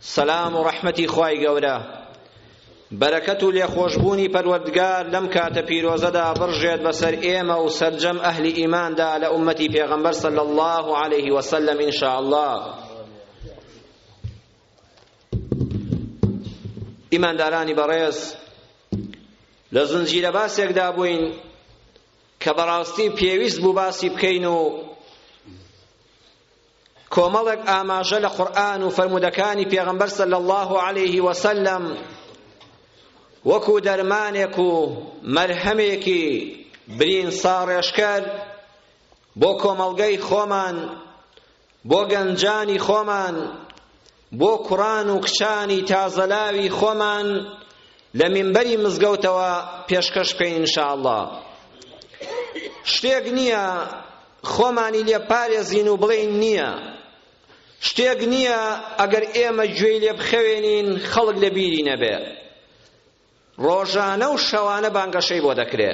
سەلام و ڕەحمەتی خوای گەورە بەرەکەت و لێخۆشبوونی پەروەردگار لەم کاتە پیرۆزەدا بڕژێت بەسەر ئێمە و سەرجەم ئەهلی ئیماندا لە ئومەتی پێغەمبەر صلی الله علیه وسلم ان شاء الله ئیماندارانی بەڕێز لە زنجیرە باسێکدا بووین کە بەڕاستی پێویست بوو باسی بکەین و کۆمەڵێک ئاماژە لە قورئان و فەرموودەکانی پێغەمبەر صلی الله علیه وسلم وەکو دەرمانێک و مەرهەمێکی برین ساڕێژکەر بۆ کۆمەڵگەی خۆمان بۆ گەنجانی خۆمان بۆ کوڕان و کچانی تازەلاوی خۆمان لە مینبەری مزگەوتەوە پێشکەش بکەین ان شاء الله شتێک نییە خۆمانی لێ پارێزین و بڵێین نییە شتێک نییە ئەگەر ئێمە گوێی لێ بخەوێنین خەڵک لە بیری نەبێ ڕۆژانە و شەوانە بانگەشەی بۆ دەکرێ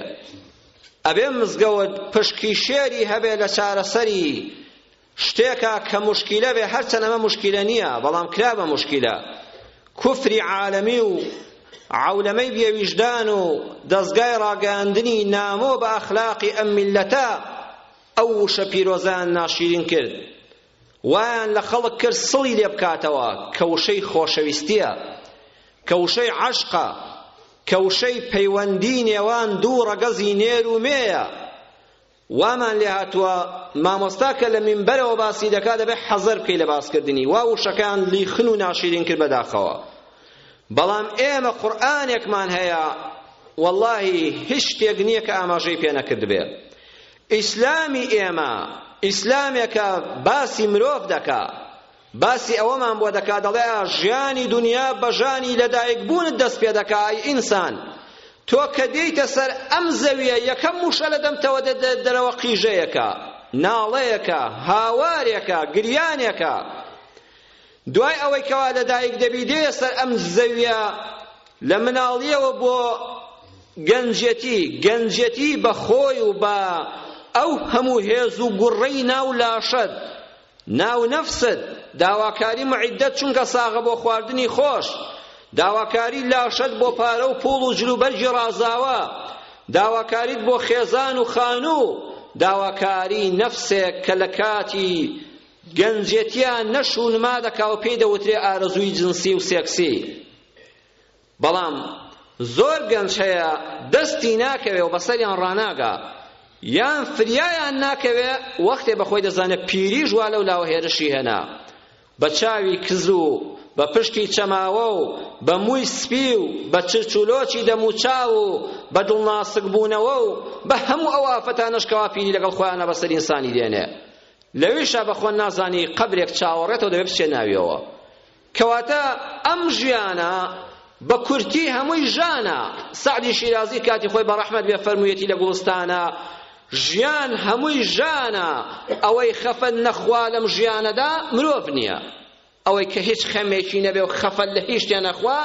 ئەبێ مزگەوت پشکی شێری هەبێ لە چارەسەری شتێکە کە مشکیلە بێ هەرچەند ئەمە مشکیلە نییە بەڵام کرا بە مشکیلە کوفری عالەمی و عولەمەی بێویژدان و دەستگای ڕاگەاندنی نامۆ بە ئەخلاقی ئەم میلەتە ئەو وشە پیرۆزان ناشیرین کرد وایان لە خەڵک کرد سڵی لێ بکاتەوە کە وشەی خۆشەویستییە، کە وشەی عەشقە، کە وشەی پەیوەندیی نێوان دوو ڕەگەزی نێر و مێیە. وامان لێ هاتووە مامۆستا کە لە مینبەرەوە باسی دەکات دەبێت حەزەر بکەی لە باسکردنی، وا وشەکەیان لیخن و ناشیرین کرد بەداخەوە. بەڵام ئێمە قورئانێکمان هەیە وەڵاهی هیچ شتێک نییە کە ئاماژەی پێ نەکردبێ. ئیسلامی ئێمە ئیسلامێکە باسی مرۆڤ دەکا باسی ئەوەمان بۆ دەکا دەڵێ ژیانی دنیا بە ژانی لەدایک بوونت دەست پێ دەکا ئەی ئینسان تۆ کە دێیتە سەر ئەم زەویە یەکەم وشە لە دەمتەوە دەرەوە قیژەیەکە ناڵەیەکە هاوارێکە گریانێکە دوای ئەوەی کەوا لەدایک دەبی دێیە سەر ئەم زەویە لە مناڵیەوە بۆ گەنجەتی گەنجەتی بە خۆی و بە ئەو هەموو هێز و گوڕەی ناو لاشەت ناو نەفست داواکاری معدەت چونکە ساغە بۆ خواردنی خۆش داواکاری لاشەت بۆ پارە و پوڵ و جلوبەرگی ڕازاوە داواکاریت بۆ خێزان و خانوو داواکاری نەفسێک کە لە کاتی گەنجێتییان نەش و نما دەکا و پێی دەوترێ ئارەزووی جنسی و سێکسی بەڵام زۆر گەنج هەیە دەستی ناکەوێ و بەسەریان ڕاناگا یان فریایان ناکەوێ وەختێ بە خۆی دەزانێت پیریش وا لەو لاوە هێرشی هێنا بە چاوی کز و بە پشتی چەماوە و بە مووی سپی و بە چرچولۆچی دەموچاو و بە دڵناسک بوونەوە و بە هەموو ئەو ئافەتانەشکەوا پیری لەگەڵ خۆیانە بەسەر ئینسانی دێنێ لەوێشا بەخوا نازانی قەبرێک چاوەڕێتەوە دەبێ بچێ ناویەوە کەواتە ئەم ژیانە بە کورتی هەمووی ژانە سەعدی شیرازی کاتی خۆی بە ڕەحمەت بێ فەرموویەتی لە گوڵستانە ژیان هەمووی ژانە ئەوەی خەفەت نەخوا لەم ژیانەدا مرۆڤ نییە ئەوەی کە هیچ خەمێکی نەبێ و خەفەت لە هیچ شتێ نەخوا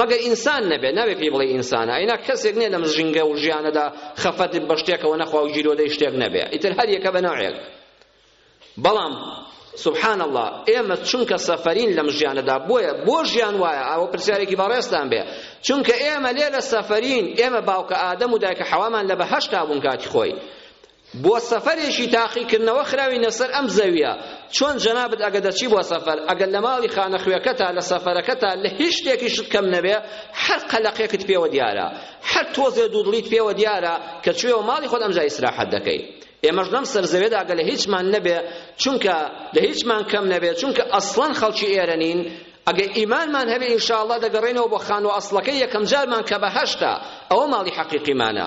مەگەر ئینسان نەبێ نابێ پێی بڵێ ئینسانە ئەینا کەسێک نییە لەم ژینگە و ژیانەدا خەفەت بە شتێکەوە نەخوا و گیرۆدەی شتێک نەبێ ئیتر هەر یەکە بە نەوعێک بەڵام سبحان الله ئێمە چونکە سەفەرین لەم ژیانەدا بۆیە بۆ ژیان وایە ئەوە پرسیارێکی بەڕێزتان بێ چونکە ئێمە لێرە سەفەرین ئێمە باوکە ئادەم و دایکە حەوامان لە بەهەشتا بوون کاتی خۆی بۆ سەفەرێکی تاقیکردنەوە خراوینە سەر ئەم زەویە چۆن جەنابت ئەگە دەچی بۆ سەفەر ئەگەر لە ماڵی خانە خوێکەتا لە سەفەرەکەتا لە هیچ شتێکی شت کەم نەبێ هەر قەلەقێکت پێوە دیارە هەر تۆزێ دوودڵیت پێوە دیارە کە چوێەوە ماڵی خۆت ئەمجا ئیسراحەت دەکەی ئێمەش لەم سەرزەوێدا ئەگە لە هیچمان نەبێ چونکە لە هیچمان کەم نەبێ چونکە ئەسڵەن خەڵکی ئێرە نین ئەگە ئیمانمان هەبێ ئینشاءاللە دەگەڕێنەوە بۆ خانوە ئەسڵەکەی یەکەم جارمان کە بە هەشتا ئەوە ماڵی حەقیقیمانە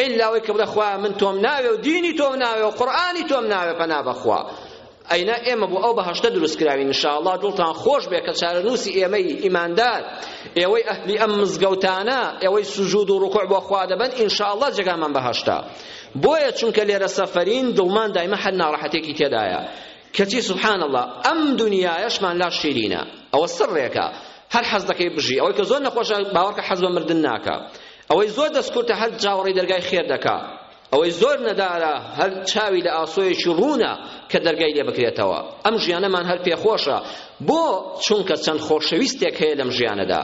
ئیلا ئەوەی کە بڵێ خوایە من تۆم ناوێ و دینی تۆم ناوێ و قورئانی تۆم ناوێ پەنا بەخوا ئەینا ئێمە بۆ ئەو بەهەشتە دروست کراوین انشاءاللە دڵتان خۆش بێ کە چارەنووسی ئێمەی ئیماندار ئێوەی ئەهلی ئەم مزگەوتانە ئێوەی سوجود و ڕکوع بۆ خوا دەبەن انشاءاللە جێگامان بەهەشتە بۆیە چونکە لێرە سەفەرین دڵمان دایمە هەر ناڕەحەتێکی تێدایە کەچی سبحان الله ئەم دنیایەشمان لا شیرینە ئەوە سڕێکە هەر حەز دەکەی بژی ئەوەی کە زۆر نەخۆشە باوەڕکە حەز بە مردن ناکە ئەوەی زۆر دەستکورتە هەر جاوەڕی دەرگای خێر دەکا ئەوەی زۆر نەدارە هەر چاوی لە ئاسۆیەکی ڕوونە کە دەرگای لێ بکرێتەوە ئەم ژیانەمان هەر پێخۆشە بۆ چونکە چەند خۆشەویستێک هەیە لەم ژیانەدا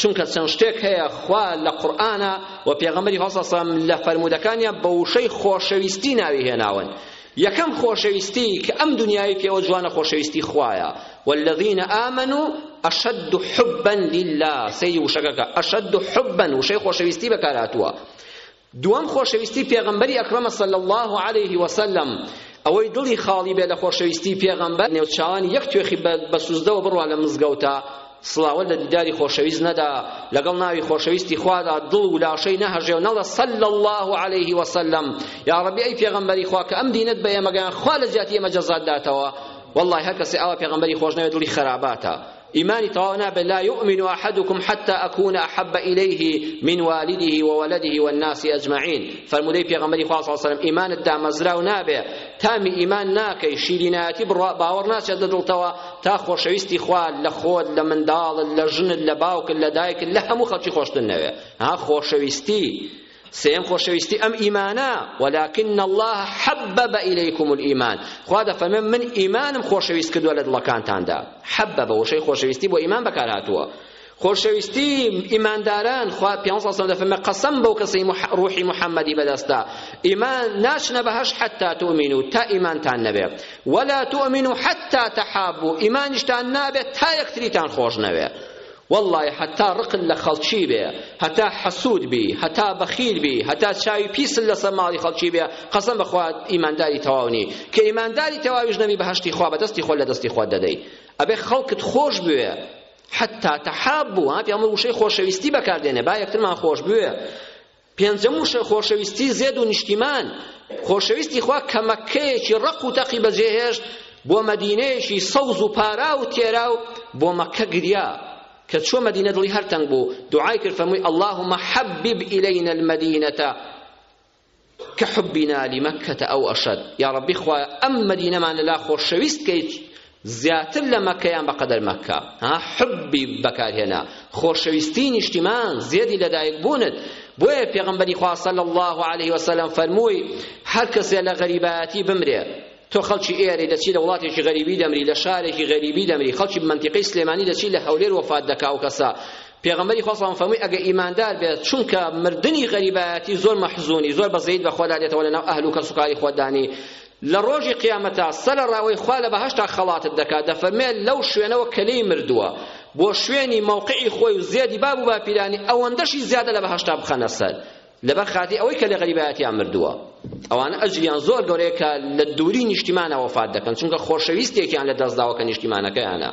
چونکە چەند شتێک هەیە خوا لە قورئانە و پێغەمبەری هەڵسەسەم لە فەرمودەکانیان بە وشەی خۆشەویستی ناوی هێناون یەکەم خۆشەویستی کە ئەم دنیای پێوە جوانە خۆشەویستی خوایە والذین آمنوا أشد حبا لله سەیری وشەکەکە أشد حبا وشەی خۆشەویستی بەکارهاتووە دووەم خۆشەویستی پێغەمبەری ئەکرەمە صلی الله عليه وسلم ئەوەی دڵی خاڵی بێ لە خۆشەویستی پێغەمبەر نێوچاوانی یەک توێخی بە سوزدەوە بڕوا لە مزگەوتە سڵاوت لە دیداری خۆشەویست نەدا لەگەڵ ناوی خۆشەویستی خوادا دڵ و لاشەی نەهەژێ و نەڵێ صلی الله علیه وسلم یا ربی ئەی پێغەمبەری خوا کە ئەم دینت بە ئێمە گەیان خوا لە جیاتی ئێمە جەزات داتەوە والله هەر کەسێ ئاوا پێغەمبەری خۆش نەوێ دڵی خەراباتە ئیمانی تەواو نابێ لا یؤمن احدکم حتى اكون احب الیه من والده وولده والناس اجمعین فرمودەی پێغەمبەری خوا صلی الله علیه و سلم ئیمانت دامەزراو نابێ تامی ئیمان ناکەی شیرینایەتی باوەڕ ناچێت لە دڵتەوە تا خۆشەویستی خوا لە خۆت لە منداڵت لە ژنت لە باوکت لە دایکت لە هەموو خەڵکی خۆشتن نەوێ ها خۆشەویستی سێم خۆشەویستی ئەم ئیمانە ولكن الله حبب إليكم الإيمان خوا دەفەرمێ من ئیمانم خۆشەویست کردووە لە دڵەکانتاندا حبب وشەی خۆشەویستی بۆ ئیمان بەکار هاتووە خۆشەویستی ئیمانداران خوا پێ سەسەم دەفەرمە قەسەم بەو کەسی ڕوحی محەممەدی بەدەستە ئیمان ناچنە بەهەش حتا تؤمین و تا ئیمانتان نەبێت ولا تؤمین و حتا تەحابوو ئیمانیشتان نابێت تا یەکتریتان خۆش نەوێت والله حتا ڕقل لە خەڵکی بێ هەتا حەسوود بی هەتا بەخیل بی هەتا چاوی پیسل لەسەر ماڵی خەڵکی بێ قەسەم بەخوا ئیمانداری تەواونی کە ئیمانداری تەواویش نەبی بەهەشتی خوا بەدەستی خۆ لە دەستی خۆت دەدەی ئەبێ خەڵکت خۆش بوێ حتی تحابوا ها پیامبر وشەی خۆشەویستی بەکاردێنێ با یەکترمان خۆش بوێ پێنجەم وشە خۆشەویستی زێد و نیشتیمان خۆشەویستی خوا کە مەکەیەکی ڕق و تەقی بەجێهێشت بۆ مەدینەیەکی سەوز و پارا و تێرا و بۆ مەکە گریا کە چۆ مەدینە دڵی هەر تەنگ بوو دوعای کرد فەرمووی اللهم حبب إلينا المدينة کە حبنا لمکەتە ئەو ئەشەد یا ڕەبی خوایە ئەم مەدینەمان لەلا خۆشەویست کەیت زیاتر لە مەکەیان بە قەدەر مەکە ها حبی بەکارهێنا خۆشەویستی نیشتیمان زێدی لەدایک بوونت بۆیە پێغمبەری خوا صلی الله علیه وسلم فەرمووی هەر کەسێ لە غەریبایەتی بمرێ تۆ خەڵکی ئێرەی دەچی لە وڵاتێکی غەریبی دەمری لە شارێکی غەریبی دەمری خەڵکی منتیقەی سلێمانی دەچی لە هەولێر وەفات دەکا و کەسە پێغەمبەری خوا سەڵام فەرمووی ئەگە ئیماندار بێت چونکە مردنی غەریبایەتی زۆر مەحزونی زۆر بەزەیت بە خۆدا دێتەوە لەناو ئەهل و کەس و کاری خۆدانی لە ڕۆژی قیامەتا سەلە ڕاوەی خوا لە بەهەشتا خەڵاتت دەکات دەفەرمێ لەو شوێنەوە کە لێی مردووە بۆ شوێنی مەوقعی خۆی و زێدی باب و باپیرانی ئەوەندەشی زیادە لە بەهەشتا بخەنە سەر لەبەر خاتی ئەوەی کە لە غەریبایەتیان مردووە ئەوانە ئەجریان زۆر گەورەیە کە لە دووری نیشتیمانە وەفات دەکەن چونکە خۆشەویستێکیان لە دەستداوە کە نیشتیمانەکەیانە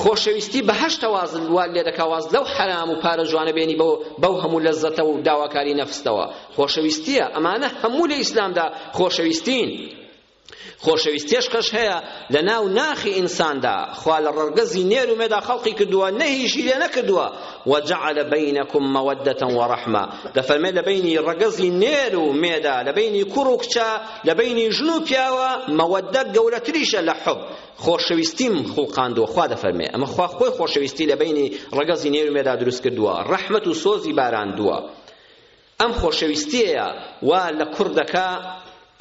خۆشەویستی بەهەشتە واز وات لێدەکا واز لەو حەرام و پارە جوانە بێنی بەو بەو هەموو لەزەتە و داواکاری نەفستەوە خۆشەویستیە ئەمانە هەموو لە ئیسلامدا خۆشەویستین خۆشەویستێش قەش هەیە لە ناو ناخی ئینساندا خوا لە ڕەگەزی نێر و مێدا خەڵقی کردووە نەهیشی لێ نەکردووە وجعل بینکم مودة ورحمة دەفەرمێ لە بینی ڕەگەزی نێر و مێدا لە بینی کوڕ و کچە لە بینی ژن و پیاوە مەوەدە گەورەتریشە لە حب خۆشەویستیم خوڵقاندووە خوا دەفەرمێ ئەمە خوا خۆی خۆشەویستی لە بەینی ڕەگەزی نێوی مێدا دروست کردووە ڕەحمەت و سۆزی باراندووە ئەم خۆشەویستیەیە وا لە کوڕ دەکا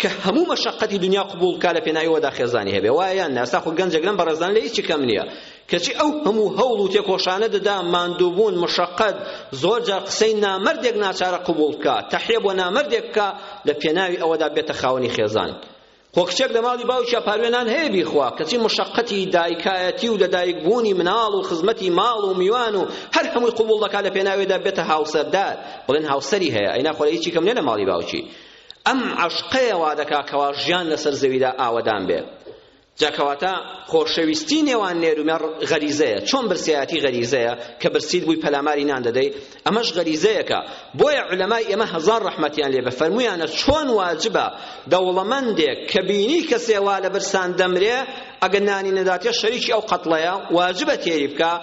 کە هەموو مەشەقەتی دنیا قبول کا لە پێناویەوەدا خێزانی هەبێ وایە یان ناسا خۆ گەنجێک لەم بەڕێزدان لە هیچی کەم نییە کەچی ئەو هەموو هەوڵ و تێکۆشانە دەدا ماندووبوون مشەقەت زۆر جار قسەی نامەردێک ناچارە قبول کا تەحیە بۆ نامەردێک کا لە پێناوی ئەوەدا بێتە خاوەنی خێزان خۆ کچێک لە ماڵی باوکیا پاروێ نان هەیە بیخوا کەچی مشەقەتی دایکایەتی و لەدایک بوونی مناڵ و خزمەتی ماڵ و میوان و هەر هەمووی قبوڵ دەکات لە پێناوێدا بێتە هاوسەردار بڵێن هاوسەری هەیە ئەی ناخۆ لە هیچی کەم نیە لە ماڵی باوکی ئەم عەشقەیە وا دەکا کەوا ژیان لەسەر زەویدا ئاوەدان بێ جاکەواتە خۆشەویستی نێوان نێر و مێڕ غەریزەیە چۆن برسیایەتی غەریزەیە کە برسیت بووی پەلاماری نان دەدەی ئەمەش غەریزەیەکە بۆیە علەمای ئێمە هەزار ڕەحمەتیان لێبێ فەرموویانە چۆن واجبە دەوڵەمەندێک کە بینی کەسێ وا لە برسان دەمرێ ئەگەر نانی نەداتێ شەریکی ئەو قەتڵەیە واجبە تێری بکە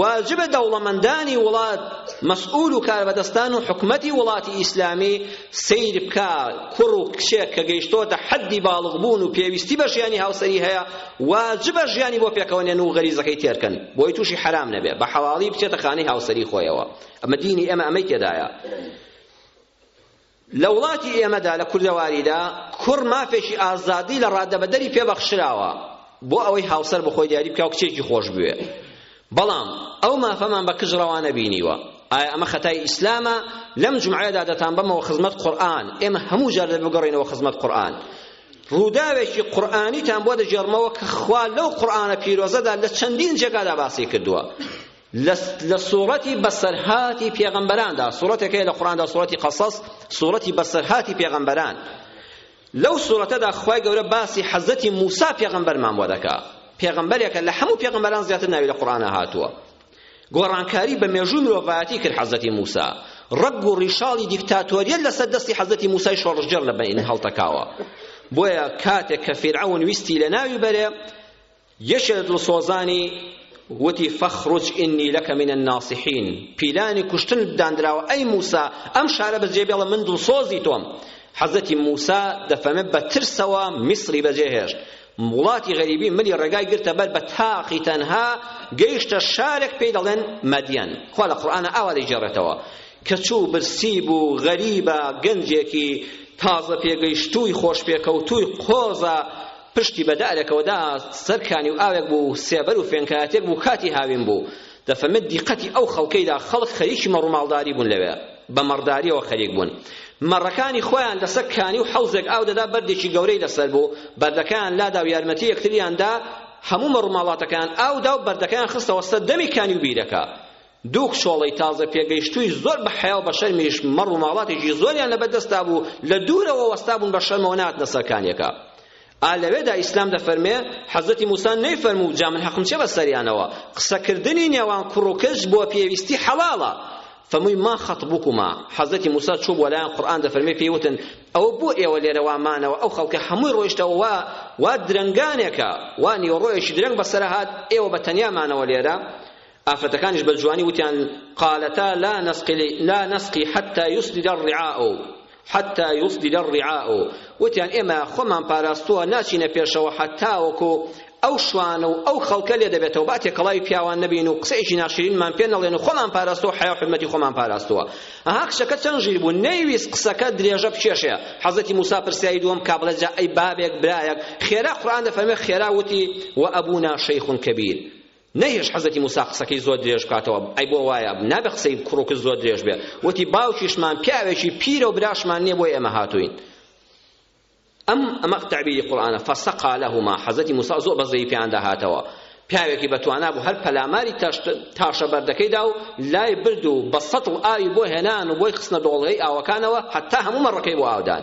واجبە دەوڵەمەندانی وڵات مەسئول و کاربەدەستان و حکومەتی وڵاتی ئیسلامی سیر بکە کوڕ و کچێک کە گەیشتۆتە حەدی باڵغبوون و پێویستی بە ژیانی هاوسەری هەیە واجبە ژیانی بۆ پێکەوە نێن و غەریزەکەی تێرکەن بۆی تووشی حەرام نەبێ بە حەواڵی بچێتە خانەی هاوسەری خۆیەوە ئەمە دینی ئێمە ئەمەی تێدایە لە وڵاتی ئێمەدا لە کوردەواریدا کوڕ مافێکی ئازادی لە ڕادەبەدەری پێبەخشراوە بۆ ئەوەی هاوسەر بەخۆی دیاری بکە و کچێکی خۆش بوێ بەڵام ئەو مافەمان بە کچ ڕەوانە بینیوە ئایا ئەمە خەتای ئیسلامە لەم جمعەدا دەتان بەمەوە خزمەت قورئان ئێمە هەموو جار دەبگەڕێنەوە خزمەت قورئان ڕووداوێکی قورئانیتان بۆ دەگێڕمەوە کە خوا لەو قورئانە پیرۆزەدا لە چەندین جێگادا باسی کردووە لە سوڕەتی بەسەرهاتی پێغەمبەراندا سوڕەتێکەیە لە قورئاندا سوڕەتی قەسەس سوڕەتی بەسەرهاتی پێغەمبەران لەو سوڕەتەدا خوای گەورە باسی حەزەتی موسا پێغەمبەرمان بۆ دەکا پێغەمبەرێکە لە هەموو پێغەمبەران زیاتر ناوی لە قورئانە هاتووە گۆڕانکاری بە مێژووی مرۆڤایەتی کرد حەزرەتی موسا ڕەگ و ڕیشاڵی دیکتاتۆریەت لەسەر دەستی حەزرەتی موسای شۆڕشگێڕ لە بەین هەڵتەکاوە بۆیە کاتێک کە فیرعەون ویستی لە ناوی بەرێ یەکێ لە دڵسۆزانی وتی فەخرج ئینی لەکە من الناصحین پیلانی کوشتن داندراوە ئەی موسا ئەم شارە بەجێ بێڵە من دڵسۆزی تۆم حەزەتی موسا دەفەمێ بە ترسەوە میسری بەجێهێشت وڵاتی غەریبی ملی ڕێگای گرتە بەر بە تاقی تەنها گەیشتە شارێک پێی دەڵێن مەدیان خوا لە قورئانە ئاوا دەیگێڕێتەوە کە چوو برسی بوو غەریبە گەنجێکی تازە پێگەیشتووی خۆشپێکەوتووی قۆزە پشتی بە دارێکەوە دا سەرکانی و ئاوێک بوو سێبەر و فێنکایەتێک بوو کاتی هاوین بوو دەفەرمێت دیقەتی ئەو خەڵکەیدا خەڵک خەریکی مەڕ و ماڵداری بوون لەوێ بە مەڕداریەوە خەریک بوون مەڕەکانی خۆیان لەسەر کانی و حەوزێک ئاو دەدا بەردێکی گەورەی لەسەر بوو بەردەکەیان لادا و یارمەتی یەکتریان دا هەموو مەڕ و ماڵاتەکەیان ئاو دا و بەردەکەیان خستەوە سەر دەمی کانی و بیرەکە دوو کچۆڵەی تازە پێگەیشتووی زۆر بە حەیا و بە شەرمیش مەڕ و ماڵاتێکی زۆریان لەبەردەستا بوو لە دوورەوە وەستا بوون بە شەرمەوە ناتنە سەرکانیەکە ئا لەوێدا ئیسلام دەفەرمێ حەزرەتی موسا نەیفەرموو جا من حەقم چیە بەسەریانەوە قسەکردنی نێوان کوڕ و کچ بۆ پێویستی حەڵاڵە فەمووی ما خەتبوکما حەزەتی موسا چوو بۆ لایەن قورئان دەفەرمێ پێی وتن ئەوە بۆ ئێوە لێرە وا مانەوە ئەو خەڵکە هەمووی ڕۆیشتەوە وا وا درەنگانێکە وا نیوەڕۆیەکی درەنگ بەسەرهات ئێوە بە تەنیا مانەوە لێرە ئافرەتەکانیش بە جوانی وتیان قالتا لا نسقی لا نسقی حتى يسدد الرعاء حتى يسدد الرعاء وتیان ئێمە خۆمان پاراستووە ناچینە پێشەوە حتاوەکو ئەو شوانە و ئەو خەڵکە لێ دەبێتەوە با تێکەڵاوی پیاوان نەبین و قسەیەکی ناشرینمان پێ نەڵێن و خۆمان پاراستووە حیا و حرمەتی خۆمان پاراستووە ئەها کچەکە چەند ژیر بوو نەیویست قسەکە درێژە بکێشێ حەزەتی موسا پرسیایی دووەم کا بڵێ جا ئەی بابێک برایەک خێرا قورئان دەفەرمێ خێرا وتی و ئەبونا شیخ کەبیر نەیهێشت حەزرەتی موسا قسەکەی زۆر درێژ بکاتەوە، ئەی بۆ وایە؟ نابێ قسەی کوڕ و کچ زۆر درێژ بێ. وتی، باوکیشمان پیاوێکی پیرە و براشمان نییە بۆیە ئێمە هاتووین. ئەم ئەمە تەعبیری قورئانە، فسقا لهما، حەزرەتی موسا زۆر بە زەیی پێیاندا هاتەوە. پیاوێکی بەتوانا بوو هەر پەلاماری تاشە بەردەکەی دا و لای برد و بە سەتڵ ئاوی بۆ هێنان و بۆی خستنە دۆڵەی ئاوەکانەوە هەتا هەموو مەڕەکەی بۆ ئاودان.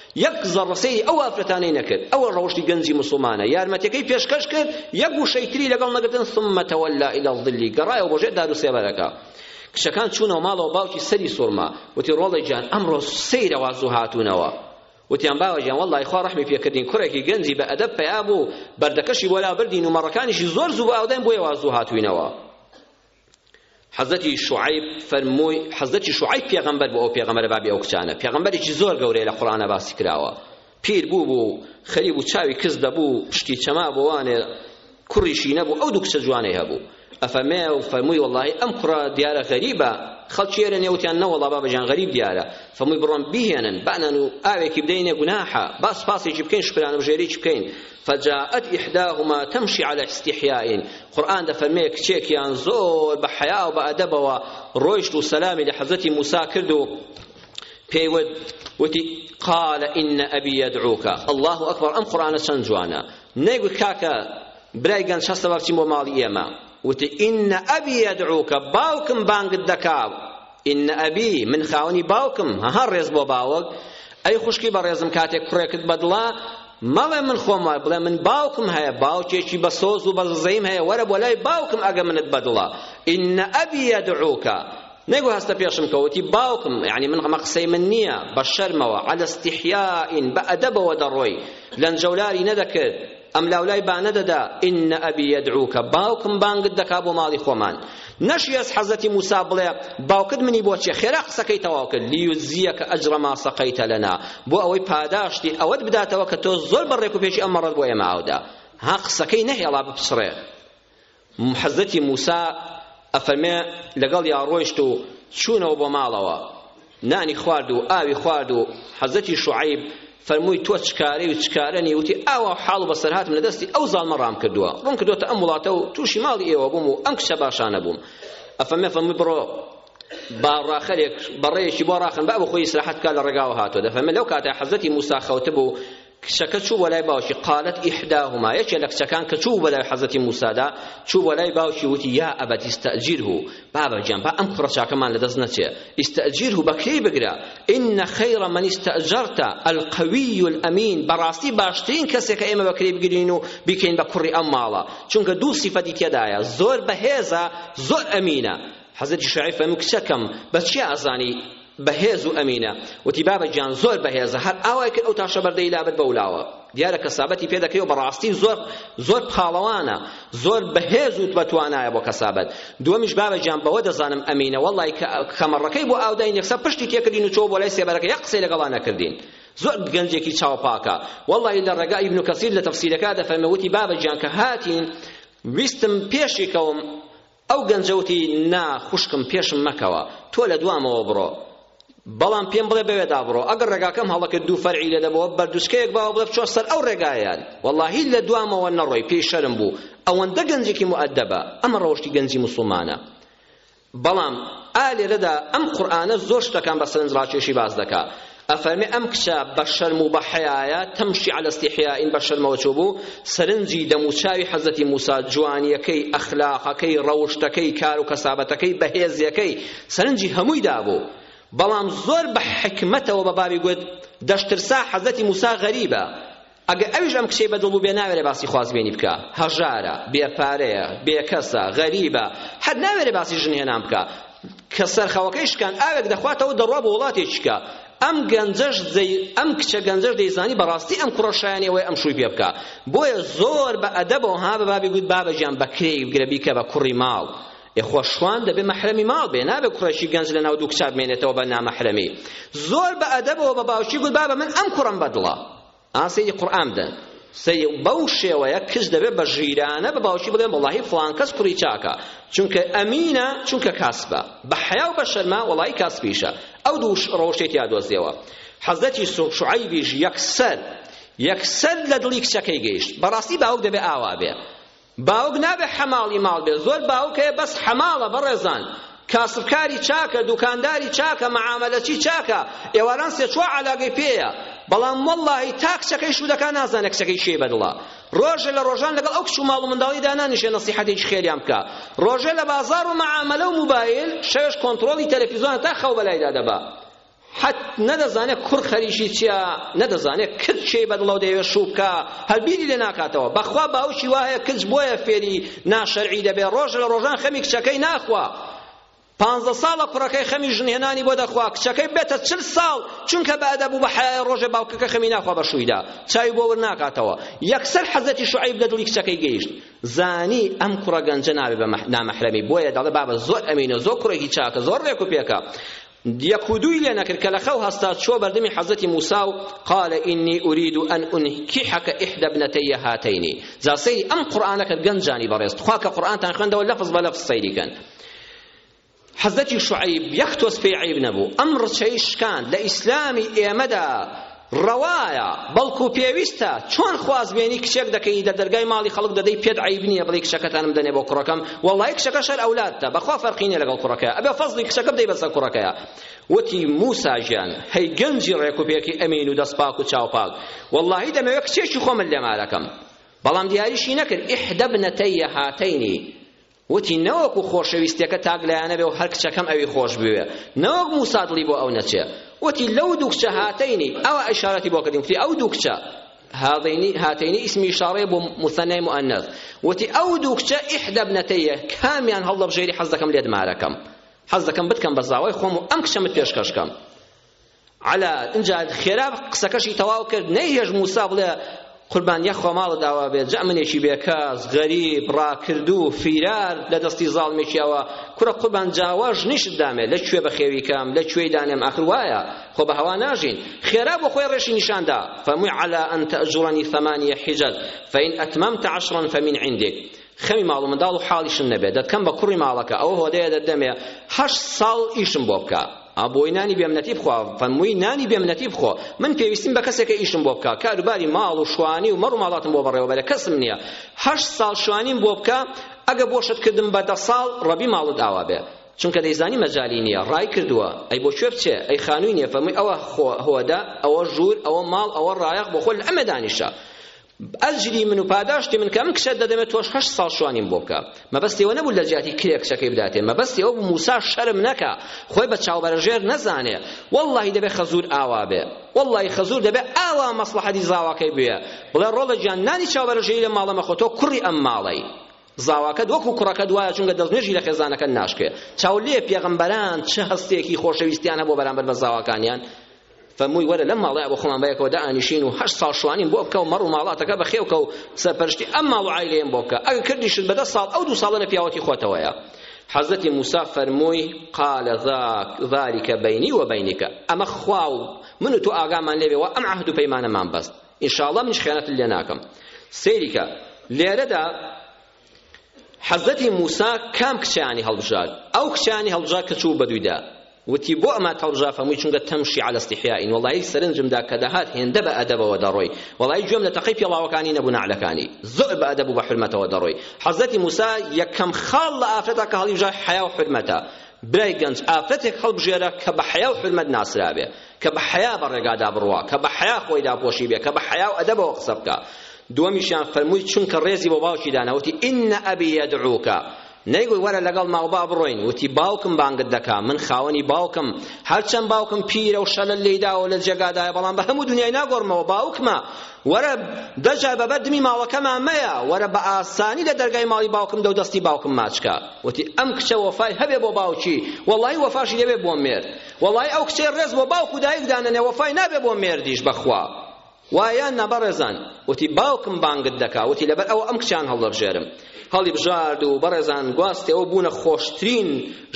یەک زەڕە سەیری ئەو ئافرەتانەی نەکرد ئەوە ڕەوشتی گەنجی موسڵمانە یارمەتیەکەی پێشکەش کرد یەک وشەی تری لەگەڵ نەگرتن ثم تولى الى الظل گەڕایەوە بۆ ژێر دارو سێبەرەکە کچەکان چوونەوە ماڵەوە باوکی سەری سوڕما وتی ڕۆڵی جان ئەمڕۆ سەیرە وازوو هاتوونەوە وتیان باوە گیان وەڵڵای خوا ڕەحمی پێکردین کوڕێکی گەنجی بە ئەدەب پەیا بوو بەردەکەشی بۆ لابردین و مەڕەکانیشی زۆر زوو بە ئاوداین بۆیە وازوو هاتووینەوە حضرت شعیب فرموی حضرت شعیب پیغمبر بو او پیغمبر بابی او کچانە پیغمبرێکی زۆر گەورەیە لە قورئانا باسی کراوە پیر بوو بوو خەریب و چاوی کز دەبوو پشتی چەما بۆ وانێ کوڕیشی نەبوو ئەو دوو کچە جوانەی هەبوو ئەفەمێ و فەرمووی وەڵڵاهی ئەم کوڕە دیارە غەریبە خەڵکی ئێرە نێوتیان نەوەڵا بابەجان غەریب دیارە فەرمووی بڕۆن بیهێنن بانان و ئاوێکی بدەینێ گوناحە با سپاسێکی بکەین شکرانەبژێریی بکەین فجاءت احداهما تمشی علی استحیاء قورئان دەفەرمێ کچێکیان زۆر بە حەیا و بە ئەدەبەوە ڕۆیشت و سەلامی لە حەزەتی موسا کرد و پێی وت وتی قال ان ابي يدعوك الله اكبر ام قران چەند جوانە نەیگوت کاکە برای گەنج هەستە بەچی بۆ ماڵی ئێمە وتی ان ابي يدعوك باوکم بانگت دەکا ان ابی، من خاوەنی باوکم، هەهە ڕێز بۆ باوک، ئەی خوشکی بەڕێزم کاتێک کوڕێکت بەدڵە مەڵێ من خۆم وای بڵێ من باوکم هەیە باوکێکی بە سۆز و بە زەزەیم هەیە وەرە بۆ لای باوکم ئەگە منت بەدڵە ان ابی یدعوکە نەگو هەستە پێشم کەوتی باوکم یعنی من غەمە قسەی من نییە بە شەرمەوە عەلە استحیائین بە ئەدەبەوە دەڕۆی لەنجەولاری نەدەکرد ئەملاولای بانە دەدا، ان ابی یدعوک، باوکم بانگت دەکا بۆ ماڵی خۆمان. نەشیەس حەزرەتی موسا بڵێ، باوکت منی بۆ چیە؟ خێرا قسەکەی تەواو کرد، لیجزیەک اجر ما سقیت لنا، بۆ ئەوەی پاداشتی ئەوەت بداتەوە کە تۆ زۆر بە ڕێکوپێکی ئەمەڕت بۆ ئێمە ئاودا. ها قسەکەی نەهێڵا بپچڕێ. حەزرەتی موسا ئەفەرمێ لەگەڵیا ڕۆیشت و چوونەوە بۆ ماڵەوە نانی خوارد و ئاوی خوارد و حەزرەتی شعیب فەرمووی تۆ چکارەی و چکارەنی وتی ئاوا حاڵ و بەسەرهاتم لە دەستی ئەو زاڵمە ڕام کردووە ڕوم کردوەتە ئەم وڵاتە و تووشی ماڵی ئێوە بووم و ئەم کچە باشانە بووم ئەفەمێ فەرمووی بڕۆ با ڕاخەرێک بەڕێیەکی بۆ ڕاخن با بۆ خۆی ئیسراحەت بکات لە ڕێگاوە هاتووە دەفەرمێ لەو کاتە حەزرەتی موسا خەوتبوو کچەکە چوو بۆ لای باوکی قالت ئیحداهما یەکێ لە کچەکان کە چوو بۆ لای حەزەتی موسادا چوو بۆ لای باوکی وتی یا ئەبەت ئیستەجیره بابا گیان با ئەم کوڕە چاکەمان لەدەست نەچێ ئیستەجیره بەکرێی بگرە ئین خیر من استأجرت القوی الامین بەڕاستی باشترین کەسێک کە ئێمە بەکرێی بگرین و بیکەین بە کوڕی ئەم ماڵە چونکە دوو صفەتی تێدایە زۆر بەهێزە زۆر ئەمینە حەزەتی شعیب فەرموو کچەکەم بە چی ئەزانی بەهێز و ئەمینە وتی بابە گیان زۆر بەهێزە هەر ئاوای کرد ئەو تاشە بەردەی لابەر بەولاوە دیارە کەسابەتی پێ دەکرێ و بەڕاستی زۆر زۆر پاڵەوانە زۆر بەهێز و بەتوانایە بۆ کەسابەت دووەمیش بابە گیان بەوە دەزانم ئەمینە وەڵڵای کەمەڕەکەی بۆ ئاودای نەکسە پشتی تێکردین و چۆ بۆ لای سێبەرەکە یەک قسەی لەگەڵا نەکردین زۆر گەنجێکی چاوپاکە وەڵڵی لە ڕێگا ئیبن کەسیر لە تەفسیرەکە دەفەرمێ وتی بابە گیان کە هاتین ویستم پێشی کەوم ئەو گەنجە وتی، نا خوشکم پێشم مەکەوە، تۆ لە دوامەوە بڕۆ، بەڵام پێم بڵێ بەوێدا بڕۆ، ئەگەر ڕێگاکەم هەڵەکرد دوو فەرعی لێ دەبەوە، بەردوسکەیەک باوە بڵێ بچۆ سەر ئەو ڕێگایەیان، وەڵاهی لە دوامەوە نەڕۆی، پێی شەرم بوو، ئەوەندە گەنجێکی موئەدەبە، ئەمە ڕەوشتی گەنجی موسڵمانە. بەڵام ئا لێرەدا ئەم قورئانە زۆر شتەکان بە سەرنجڕاکێشی باس دەکا، ئەفەرمێ ئەم کچە بە شەرم و بە حەیایە تەمشی عەلە استیحیائین بە شەرمەوە چووبوو سەرنجی دەم و چاوی حەزرەتی موسا جوانیەکەی ئەخلاقەکەی ڕەوشتەکەی کار و کەسابەتەکەی بەهێزیەکەی سەرنجی هەمووی دابوو بەڵام زۆر بە حکمەتەوە بە بابی گوت دەشترسا حەزرەتی موسا غەریبە ئەگەر ئەویش ئەم کچەی بە دڵ بووبێ ناوێرێ باسی خوازبێنی بکا، هەژارە، بێ پارەیە، بێ کەسە، غەریبە، حەد ناوێرێ باسی ژن هێنان بکا، کە سەرخەوەکەی شکان ئاوێک دەخواتەوە دەڕوا بۆ وڵاتێکیکە، ئەم گەنجەش دەی ئەم کچە گەنجەش دەیزانی بەڕاستی ئەم کوڕە شایەنی ئەوەیە ئەم شووی پێ بکا، بۆیە زۆر بە ئەدەبەوە ها بە بابی گوت بابە گیان بە کرێی بگرە بیکە بە کوڕی ماڵ، ئێ خۆ شوان دەبێ مەحرەمی ماڵ بێ نابێ کوڕێکی گەنج لەناو دوو کچا بمێنێتەوە بە نامەحرەمی، زۆر بە ئەدەبەوە بە باوکی گوت بابە من ئەم کوڕەم بە دڵە. ئاستی قورئان بدەن سەیە و بەو شێوەیە کچ دەبێت بە ژیرانە بە باوکی بڵێن وەڵاهی فڵان کەس کوڕی چاکە چونکە ئەمینە چونکە کاسبە بە حەیا و بە شەرما وەڵاهی کاسبیشە ئەو دوو ڕەوشەی تیا دۆزیەوە حەزەتی شوعەیبیش یەکسەر یەکسەر لە دڵی کچەکەی گەیشت بەڕاستی باوک دەبێ ئاوا بێ باوک نابێ حەماڵی ماڵ بێ زۆر باوک هەیە بەس حەماڵە بەڕێزان کاسبکاری چاکە دوکانداری چاکە مەعامەلەچی چاکە ئێواران سێ چوار عەلاگەی پێیە بەڵام وەڵڵاهی تا کچەکەی شوودەکە نازانێت کچەکەی شێ بەدڵە ڕۆژێ لە ڕۆژان لەگەڵ ئەو کچ و ماڵ و منداڵی دانانیشێ نەسیحەتێکی خێریان بکە ڕۆژێ لە بازار و مەعامەلە و موبایل شەوێش کۆنتڕۆڵی تەلەفیزۆن تا خەو بەلایدا دەبا حەت نەدەزانێ کوڕ خەریکی چیە نەدەزانێ کچ چێی بەدڵەو دەیەوێ شوو بکا هەر بیری لێ ناکاتەوە بەخوا باوکی وایە کچ بۆیە فێری ناشەرعی دەبێ ڕۆژ لە ڕۆژان خەمی کچەکەی ناخوا پانزە ساڵە کوڕەکەی خەمی ژنهێنانی بۆ دەخوا کچەکەی بێتە چل ساڵ چونکە بە ئەدەب و بە حەیای ڕۆژێ باوکەکە خەمی ناخوا بە شوویدا چاوی بۆ ور ناکاتەوە یەکسەر حەزەتی شوعیب لە دڵی کچەکەی گەیشت زانی ئەم کوڕە گەنجە نابێ بە نامەحرەمی بۆیە دەڵێ بابە زۆر ئەمینە زۆر کوڕێکی چاکە زۆر ڕێک و پێکە یەک و دووی لێ نەکرد کە لە خەو هەستا چووە بەردەمی حەزرەتی موسا و قال ئینی ئورید ئەن ئونکیحەکە ئیحدە ابنەتەیە هاتەینی جا سەیری ئەم قورئانە کە گەنجانی بەڕێز تخوا کە قورئانتان خوێندەوە لەفز بە لەفز سەیری کەن حەزەتی شعیب یەک تۆز پێی عیب نەبوو ئەم ڕچەی شکاند لە ئیسلامی ئێمەدا ڕەوایە بەڵکو پێویستە چۆن خوازبێنی کچێک دەکەیی دە دەرگای ماڵی خەڵک دەدەی پێت عەیب نیە بڵێی کچەکەتانم دەنێ بۆ کوڕەکەم وەڵای کچەکە شەر ئەولادتە بەخوا فەرقی نیە لەگەڵ کوڕەکەیا ئەبێ فەزڵی کچەکە بدەی بەسەر کوڕەکەیا وتی موسا گیان هەی گەنجی ڕێک و پێکی ئەمین و دەست پاک و چاو پاک وەڵاهی دەمەوێ کچێکی خۆمن لێمارەکەم بەڵام دیاریشی نەکرد ئیحدە ابنەتەیە هاتەینی وتی، نەوەکو خۆشەویستیەکە تاک لایەنە بێ و هەر کچەکەم ئەوی خۆش بوێ، نەوەک موسا دڵی بۆ ئەو نەچێ. وتی، لەو دوو کچە هاتەینی، ئەوە ئیشارەتی بۆ کردین، کوتی، ئەو دوو کچە. هذینی، هاتەینی ئیسمی ئیشارەیە بۆ موسەنای موئەنەس. وتی، ئەو دوو کچە ئیحدە ابنەتەیە، کامیان هەڵدەبژێری حەز دەکەم لێت مارەکەم. حەز دەکەم بتکەم بە زاوای خۆم و ئەم کچەمت پێشکەش کەم. عەلا ئینجا خێرا قسەکەشی تەواو کرد نەیهێشت موسا بڵێ قوربانیە خۆماڵە داوا بێت جەمنێکی بێکەس غەریب ڕاکردوو فیرار لە دەستی زاڵمێکیەوە کورە قوربان جاوا ژنیشت دامێ لە کوێ بەخێوی کەم لە کوێی دانێم ئاخر وایە خۆ بە هەوا ناژین خێرا بۆ خۆی ڕێشی نیشاندا فەمووی عەلا ئەن تەئجوڕەنی ثەمانیە حیجەج فەئین ئەتمەمتە عەشڕەن فەمین عیندیک خەمی ماڵ و منداڵ و حاڵیشم نەبێ دەتکەم بە کوڕی ماڵەکە ئەوە هۆدەیە دەتدەمێ هەشت ساڵ ئیشم بۆ بکا بۆی نانی بێمنەتی بخوا فەرمووی نانی بێمنەتی بخۆ من پێویستیم بە کەسێکە ئیشم بۆ بکا کاروباری ماڵ و شوانی و مەڕ و ماڵاتم بۆ بەڕێوە بەرە کەسم نییە هەشت ساڵ شوانیم بۆ بکا ئەگە بۆشت کردم بە دە ساڵ ڕەبی ماڵت ئاوا بێ چونکە دەیزانی مەجالی نییە ڕای کردووە ئەی بۆ کوێ بچێ ئەی خانووی نییە فەرمووی ئەوە هۆدە ئەوە ژوور ئەوە ماڵ ئەوە ڕایەق بۆ خۆل ئەمە دانیشە ئەجری من و پاداشتی من کە من کچە دەدەمێت تۆش هەشت ساڵ شوانیم بۆ بکە مەبەستی ئەوە نەبوو لە جیاتی کرێ کچەکەی بداتێ مەبەستی ئەوە بوو موسا شەرم نەکا خۆی بە چاوبەرەژێر نەزانێ وەڵڵاهی دەبێ خەزوور ئاوا بێ وەڵڵاهی خەزوور دەبێ ئاوا مەسڵەحەتی زاواکەی بوێ بڵێ ڕۆڵە گیان نانی چاوبەرەژێری لە ماڵە مەخۆ تۆ کوڕی ئەم ماڵەی زاواکەت وەکو کوڕەکەت وایە چونکە دەستنوێژی لە خێزانەکەت ناشکێ چاو لێ پێغەمبەران چه هەستێکی خۆشەویستیان هەبوو بەرامبەر بە زاواکانیان فەرمووی وەرە لەم ماڵەیە بۆ خۆمان بەیەکەوە دائەنیشین و هەشت ساڵ شوانیم بۆ بکە و مەڕ و ماڵاتەکە بەخێوکە و سەرپەرشتی ئەم ماڵ و عایلەیەم بۆ بکە ئەگەر کردیشت بە دە ساڵ ئەو دوو ساڵە لە پیاوەتی خۆتەوەیە حەزەتی موسا فەرمووی قالە ذالیکە بینی و بینیکە ئەمە خوا و من و تۆ ئاگامان لێ بێەوە ئەم عەهد و پەیمانەمان بەست ئینشاءڵڵا منیش خیانەتت لێ ناکەم سەیریکە لێرەدا حەزرەتی موسا کام کچانی هەڵبژارد ئەو کچانی هەڵبژارد کە چوو بەدویدا وتی بۆ ئەمات هەڵبژا فەمووی چونکە تەمشی على استحیاء وەڵایی سەرنجمدا کە دەهات هێندە بە ئەدەبەوە دەڕۆی وەڵایی گوێم لە تەقەی پێڵاوەکانی نەبوو نەعلەکانی زۆر بە ئەدەب و بە حورمەتەوە دەڕۆی حەزرەتی موسا یەکەم خاڵ لە ئافرەتا کە هەڵیبژا حەیا و حورمەتە برای گەنج ئافرەتێک هەڵبژێرە کە بە حەیا و حرمەت ناسرابێ کە بە حەیا بە ڕێگادا بڕوا کە بە حەیا خۆی داپۆشی بێ کە بە حەیا و ئەدەبەوە قسە بکە دووەمیشیان فەرمووی چونکە ڕێزی بۆ باوکی دانا وتی ئین ئەبی یەدعوکە نەیگوت وەرە لەگەڵ ماو با بڕۆین وتی باوکم بانگت دەکا من خاوەنی باوکم هەرچەند باوکم پیرە و شەلەل لێی داوە لە جێگادایە بەڵام بە هەموو دنیای ناگۆڕمەوە باوکمە وەرە دەجا بە بەردمی ماڵەکەمان مەیە وەرە بە ئاسانی لە دەرگای ماڵی باوکم دەو دەستی باوکم ماچکە وتی ئەم کچە وەفای هەبێ بۆ باوکی وەڵی وەفاشی دەبێ بۆ مێرد وەڵی ئەو کچەی ڕێز بۆ باوک و دایک دانەنێ وەفای نابێ بۆ مێردیش بەخوا وایە یان نا بەڕێزان وتی باوکم بانگت دەکا وتی لەبەر ئەوە ئەم کچان هەڵدەبژێرم هەڵی بژارد و بەڕێزان گواستی ئەوە بوونە خۆشترین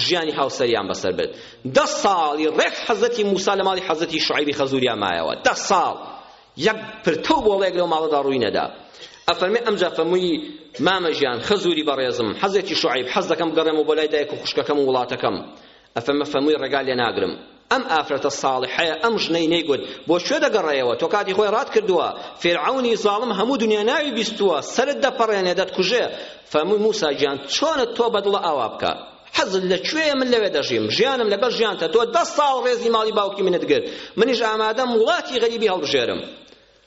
ژیانی هاوسەریان بەسەر برد دە ساڵی ڕێک حەزەتی موسا لە ماڵی حەزەتی شعیبی خەزووریا مایەوە دە ساڵ یەک پرتە و بۆڵێک لەو ماڵەدا ڕووی نەدا ئەفەرمێ ئەمجا فەمووی مامە ژیان خەزووری بەڕێزم حەزێکی شعیب حەز دەکەم بگەڕێمەوە بۆ لای دایک و خوشکەکەم و وڵاتەکەم ئەفەمە فەمووی ڕێگا لێ ناگرم ئەم ئافرەتە ساڵحەیە ئەم ژنەی نەیگوت بۆ کوێ دەگەڕێیەوە تۆ کاتی خۆی ڕات کردووە فیرعەونی زاڵم هەموو دنیا ناوی بیستووە سەرت دەپەڕێنێ دەتکوژێ فەمووی موسا گیان چۆنت تۆ بەدڵە ئاوا بکە حەزت لە کوێ من لەوێ دەژیم ژیانم لەگەڵ ژیانتە تۆ دە ساڵ ڕێزی ماڵی باوکی منت گرت منیش ئامادەم وڵاتی غەریبی هەڵبژێرم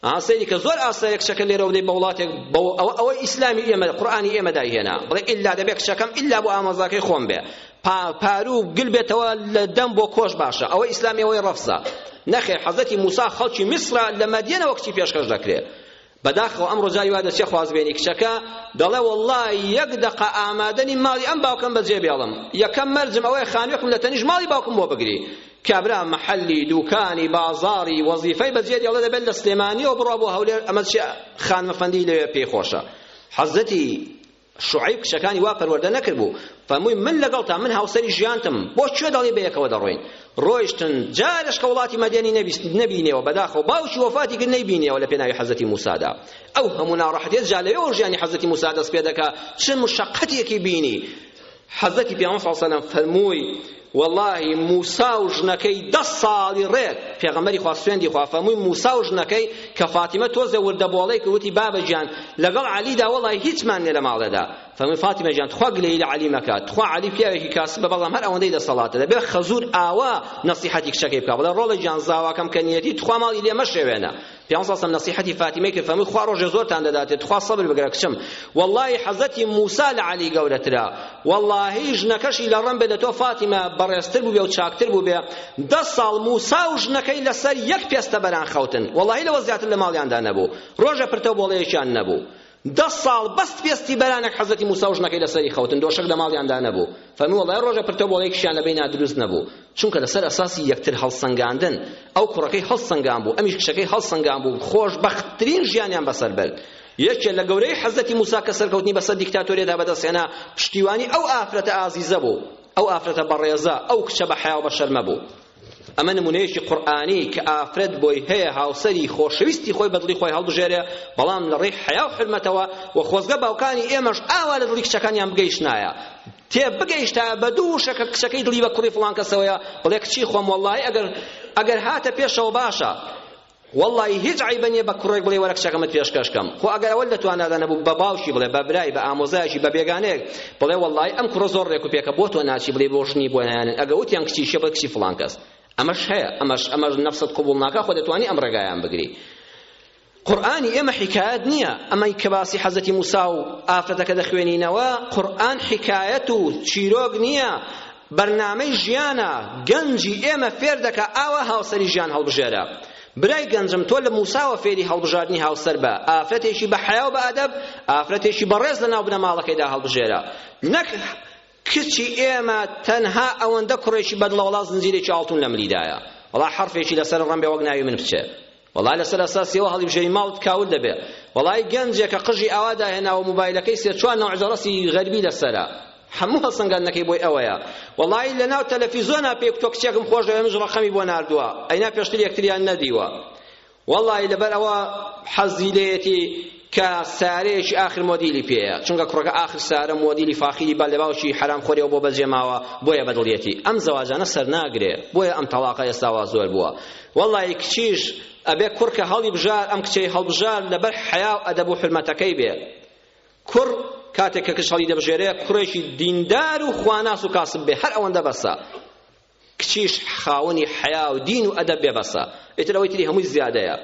ئەها سەیری کە زۆر ئاسا یە کچەکە لێرەوە بدەی بە وڵاتێک بەوە ئەوە ئەوە ئیسلامی ئێمە قورئانی ئێمە دایهێنا بڵێ ئیلا دەبێ کچەکەم ئیلا بۆ ئامۆزاکەی خۆم بێ پا پارو گل بێتەوە لە دەم بۆ کۆش باشە ئەوە ئیسلامی ئەوەی ڕەفزە نەخێر حەزەتی موسا خەڵکی میسرە لە مەدیەنەوە کچی پێشکەش دەکرێ بەداخەوە ئەمڕۆ جاری وا دەچێ خوازبێنی کچەکە دەڵێ والله یەک دەقە ئامادەنی ماڵی ئەم باوکەم بەجێ بێڵم یەکەم مەرجم ئەوەیە خانوێکم لە تەنیش ماڵی باوکم بۆ بگری کابرا مەحەلی دوکانی بازاری وەزیفەی بەجێ دێڵێ دەبێت لە سلێمانیەوە بڕوا بۆ هەولێر ئەمە چیە خانمە فەندی لەوێ پێی خۆشە حەزەتی شعیب کچەکانی وا پەروەردە نەکردبوو فەمووی من لەگەڵتا من هاوسەری ژیانتم بۆ کوێ دەڵی بەیەکەوە دەڕۆین ڕۆیشتن جارش کە وڵاتی مەدێنی نەبینێەوە بەداخەوە باوکی وەفاتی کرد نەیبینێەوە لە پێناوی حەزەتی موسادا ئەو هەموو ناڕەحەتێت جا لەوێەوە ژیانی حەزەتی موسا دەست پێ دەکا چ مشەقەتێکی بینی حەزرەتی پێغەمبەر صلی اللە علیە و سەلەم فەرمووی وەڵاهی موسا و ژنەکەی دە ساڵی ڕێک پێغەمبەری خوا سوێندی خوا فەرمووی موسا و ژنەکەی کە فاتیمە تۆزێ وردە بۆڵەی کرد وتی بابە گیان لەگەڵ عەلیدا وەڵاهی هیچمان نیە لە ماڵێدا فەرمووی فاتیمە گیان تخوا گلەیی لە عەلی مەکە تخوا عەلی پیاوێکی کاسبە بەڵام هەر ئەوەندەی دەسەڵاتە دەبێ خەزوور ئاوا نەسیحەتی کچەکەی بکا بڵێ ڕۆڵە گیان زاواکەم کە نیەتی تخوا ماڵی لێ مەشێوێنە پیامبەر صلی اللە علیە و سلم نەسیحەتی فاتیمەی کرد فەرمووی خوا ڕۆژێ زۆرتان دەداتێ تخوا سەبر بگرە کچم وەڵڵاهی حەزرەتی موسی لە عەلی گەورەترە وەڵڵاهی ژنەکەشی لە ڕەم بێ لە تۆ فاتیمە بەڕێزتر بووبێ و چاکتر بووبێ دە ساڵ موسی و ژنەکەی لەسەر یەک پێستە بەران خەوتن وەڵڵاهی لەوە زیاتر لە ماڵیاندا نەبوو ڕۆژێ پرتە و بۆڵەیەکیان نەبوو دە ساڵ بەس پێستی بەرانێک حەزرەتی موسا و ژنەکەی لەسەری خەوتن دۆشەک لە ماڵیاندا نەبوو فەرموو وەڵای ڕۆژە پرتە بۆڵەیەکشیان لە بەینا دروست نەبوو چونکە لەسەر ئەساسی یەکتر هەڵسەنگاندن ئەو کوڕەکەی هەڵسەنگان بوو ئەمیش کچەکەی هەڵسەنگان بوو خۆش بەختترین ژیانیان بەسەر برد یەکێ لە گەورەی حەزەتی موسا کە سەرکەوتنی بەسەر دیکتاتۆریەدا بەدەستهێنا پشتیوانی ئەو ئافرەتە ئازیزە بوو ئەو ئافرەتە بەڕێزە ئەو کچە بە حەیا و بە شەرمە بوو ئەمە نمونەیەکی قورئانی کە ئافرەت بۆی هەیە هاوسەری خۆشەویستی خۆی بەدڵی خۆی هەڵبژێرێ بەڵام لە ڕێی حەیا و حرمەتەوە و خۆزگە باوکانی ئێمەش ئاوا لە دڵی کچەکانیان بگەیشتنایە تێ بگەیشتا بە دوو شەکە کچەکەی دڵی بە کوڕی فڵان کەسەوەیە بڵێ کچی خۆم وەڵڵاهی ئەگەر ئەگەر هاتە پێشەوە باشە وەڵڵایی هیچ عەیبە نیە بە کوڕێک بڵێی وەرە کچەکەمت پێشکەش کەم خۆ ئەگەر ئەوە لە توانادا نەبوو بە باوکی بڵێ بە برای بە ئامۆزایەکی بە بێگانەیەک بڵێ وەڵڵایی ئەم کوڕە زۆر ڕێک و پێکە بۆ تۆ ناچی بڵێ بۆ ژنی بۆ نایانن ئەگە وتیان کچیشە بە کچی فڵان کەس ئەمەش هەیە ئەمەش ئەمەش نەفست قبول ناکە خۆ دەتوانی ئەم ڕێگایان بگری قورآانی ئێمە حکایەت نییە ئەمەی کە باسی حەزەتی موسا و ئافرەتەکە دەخوێنینەوە قورآن حکایەت و چیرۆک نییە بەرنامەی ژیانە گەنجی ئێمە فێر دەکا ئاوا هاوسەری ژیان هەڵبژێرە برای گەنجم تۆ لە موساوە فێری هەڵبژاردنی هاوسەر بە ئافرەتێکی بە حیا و بە ئەدەب ئافرەتێکی بەڕێز لەناو بنەماڵەکەیدا هەڵبژێرە نەک کچی ئێمە تەنها ئەوەندە کوڕێکی بەدڵەوەڵا زنجیرێکی ئاڵتون لە ملیدایە وەڵا حەرفێکی لەسەر ڕەمبێ وەک ناوی من بچێ وەڵای لەسەر ئەساسیەوە هەڵیبژێی ماڵت کاول دەبێ وەڵای گەنجێک کە قژی ئاوا داهێناوە موبایلەکەی سێ چوار نەوع جەڕەسی غەربی لەسەرە هەموو هەڵسەنگاندنەکەی بۆی ئەوەیە وەڵای لەناو تەلەفیزۆنا پێ کتۆ کچێکم خۆش دەوێ منش ڕەقەمی بۆ ناردووە ئەینا پێشتر یەکتریان نەدیوە وەڵای لەبەر ئەوە حەزی لێیەتی کە سارەیەکی ئاخر مۆدیلی پێیە چونکە کوڕەکە ئاخر سارە مۆدیلی فاخیری با لەباوکی حەرام خۆریەوە بۆ بەجێ ماوە بۆیە بەدڵیەتی ئەم زەواجانە سەرناگرێ بۆیە ئەم تەڵاقە ئێستا وا زۆر بووە وەڵڵاهی کچیش ئەبێ کوڕ کە هەڵی بژار ئەم کچەی هەڵبژار لەبەر حەیا و ئەدەب و حورمەتەکەی بێ کوڕ کاتێک کە کچ هەڵی دەبژێرێ کوڕێکی دیندار و خواناس و کاسب بێ هەر ئەوەندە بەسە کچیش خاوەنی حەیا و دین و ئەدەب بێ بەسە ئیتر ئەوەی تری هەمووی زیادەیە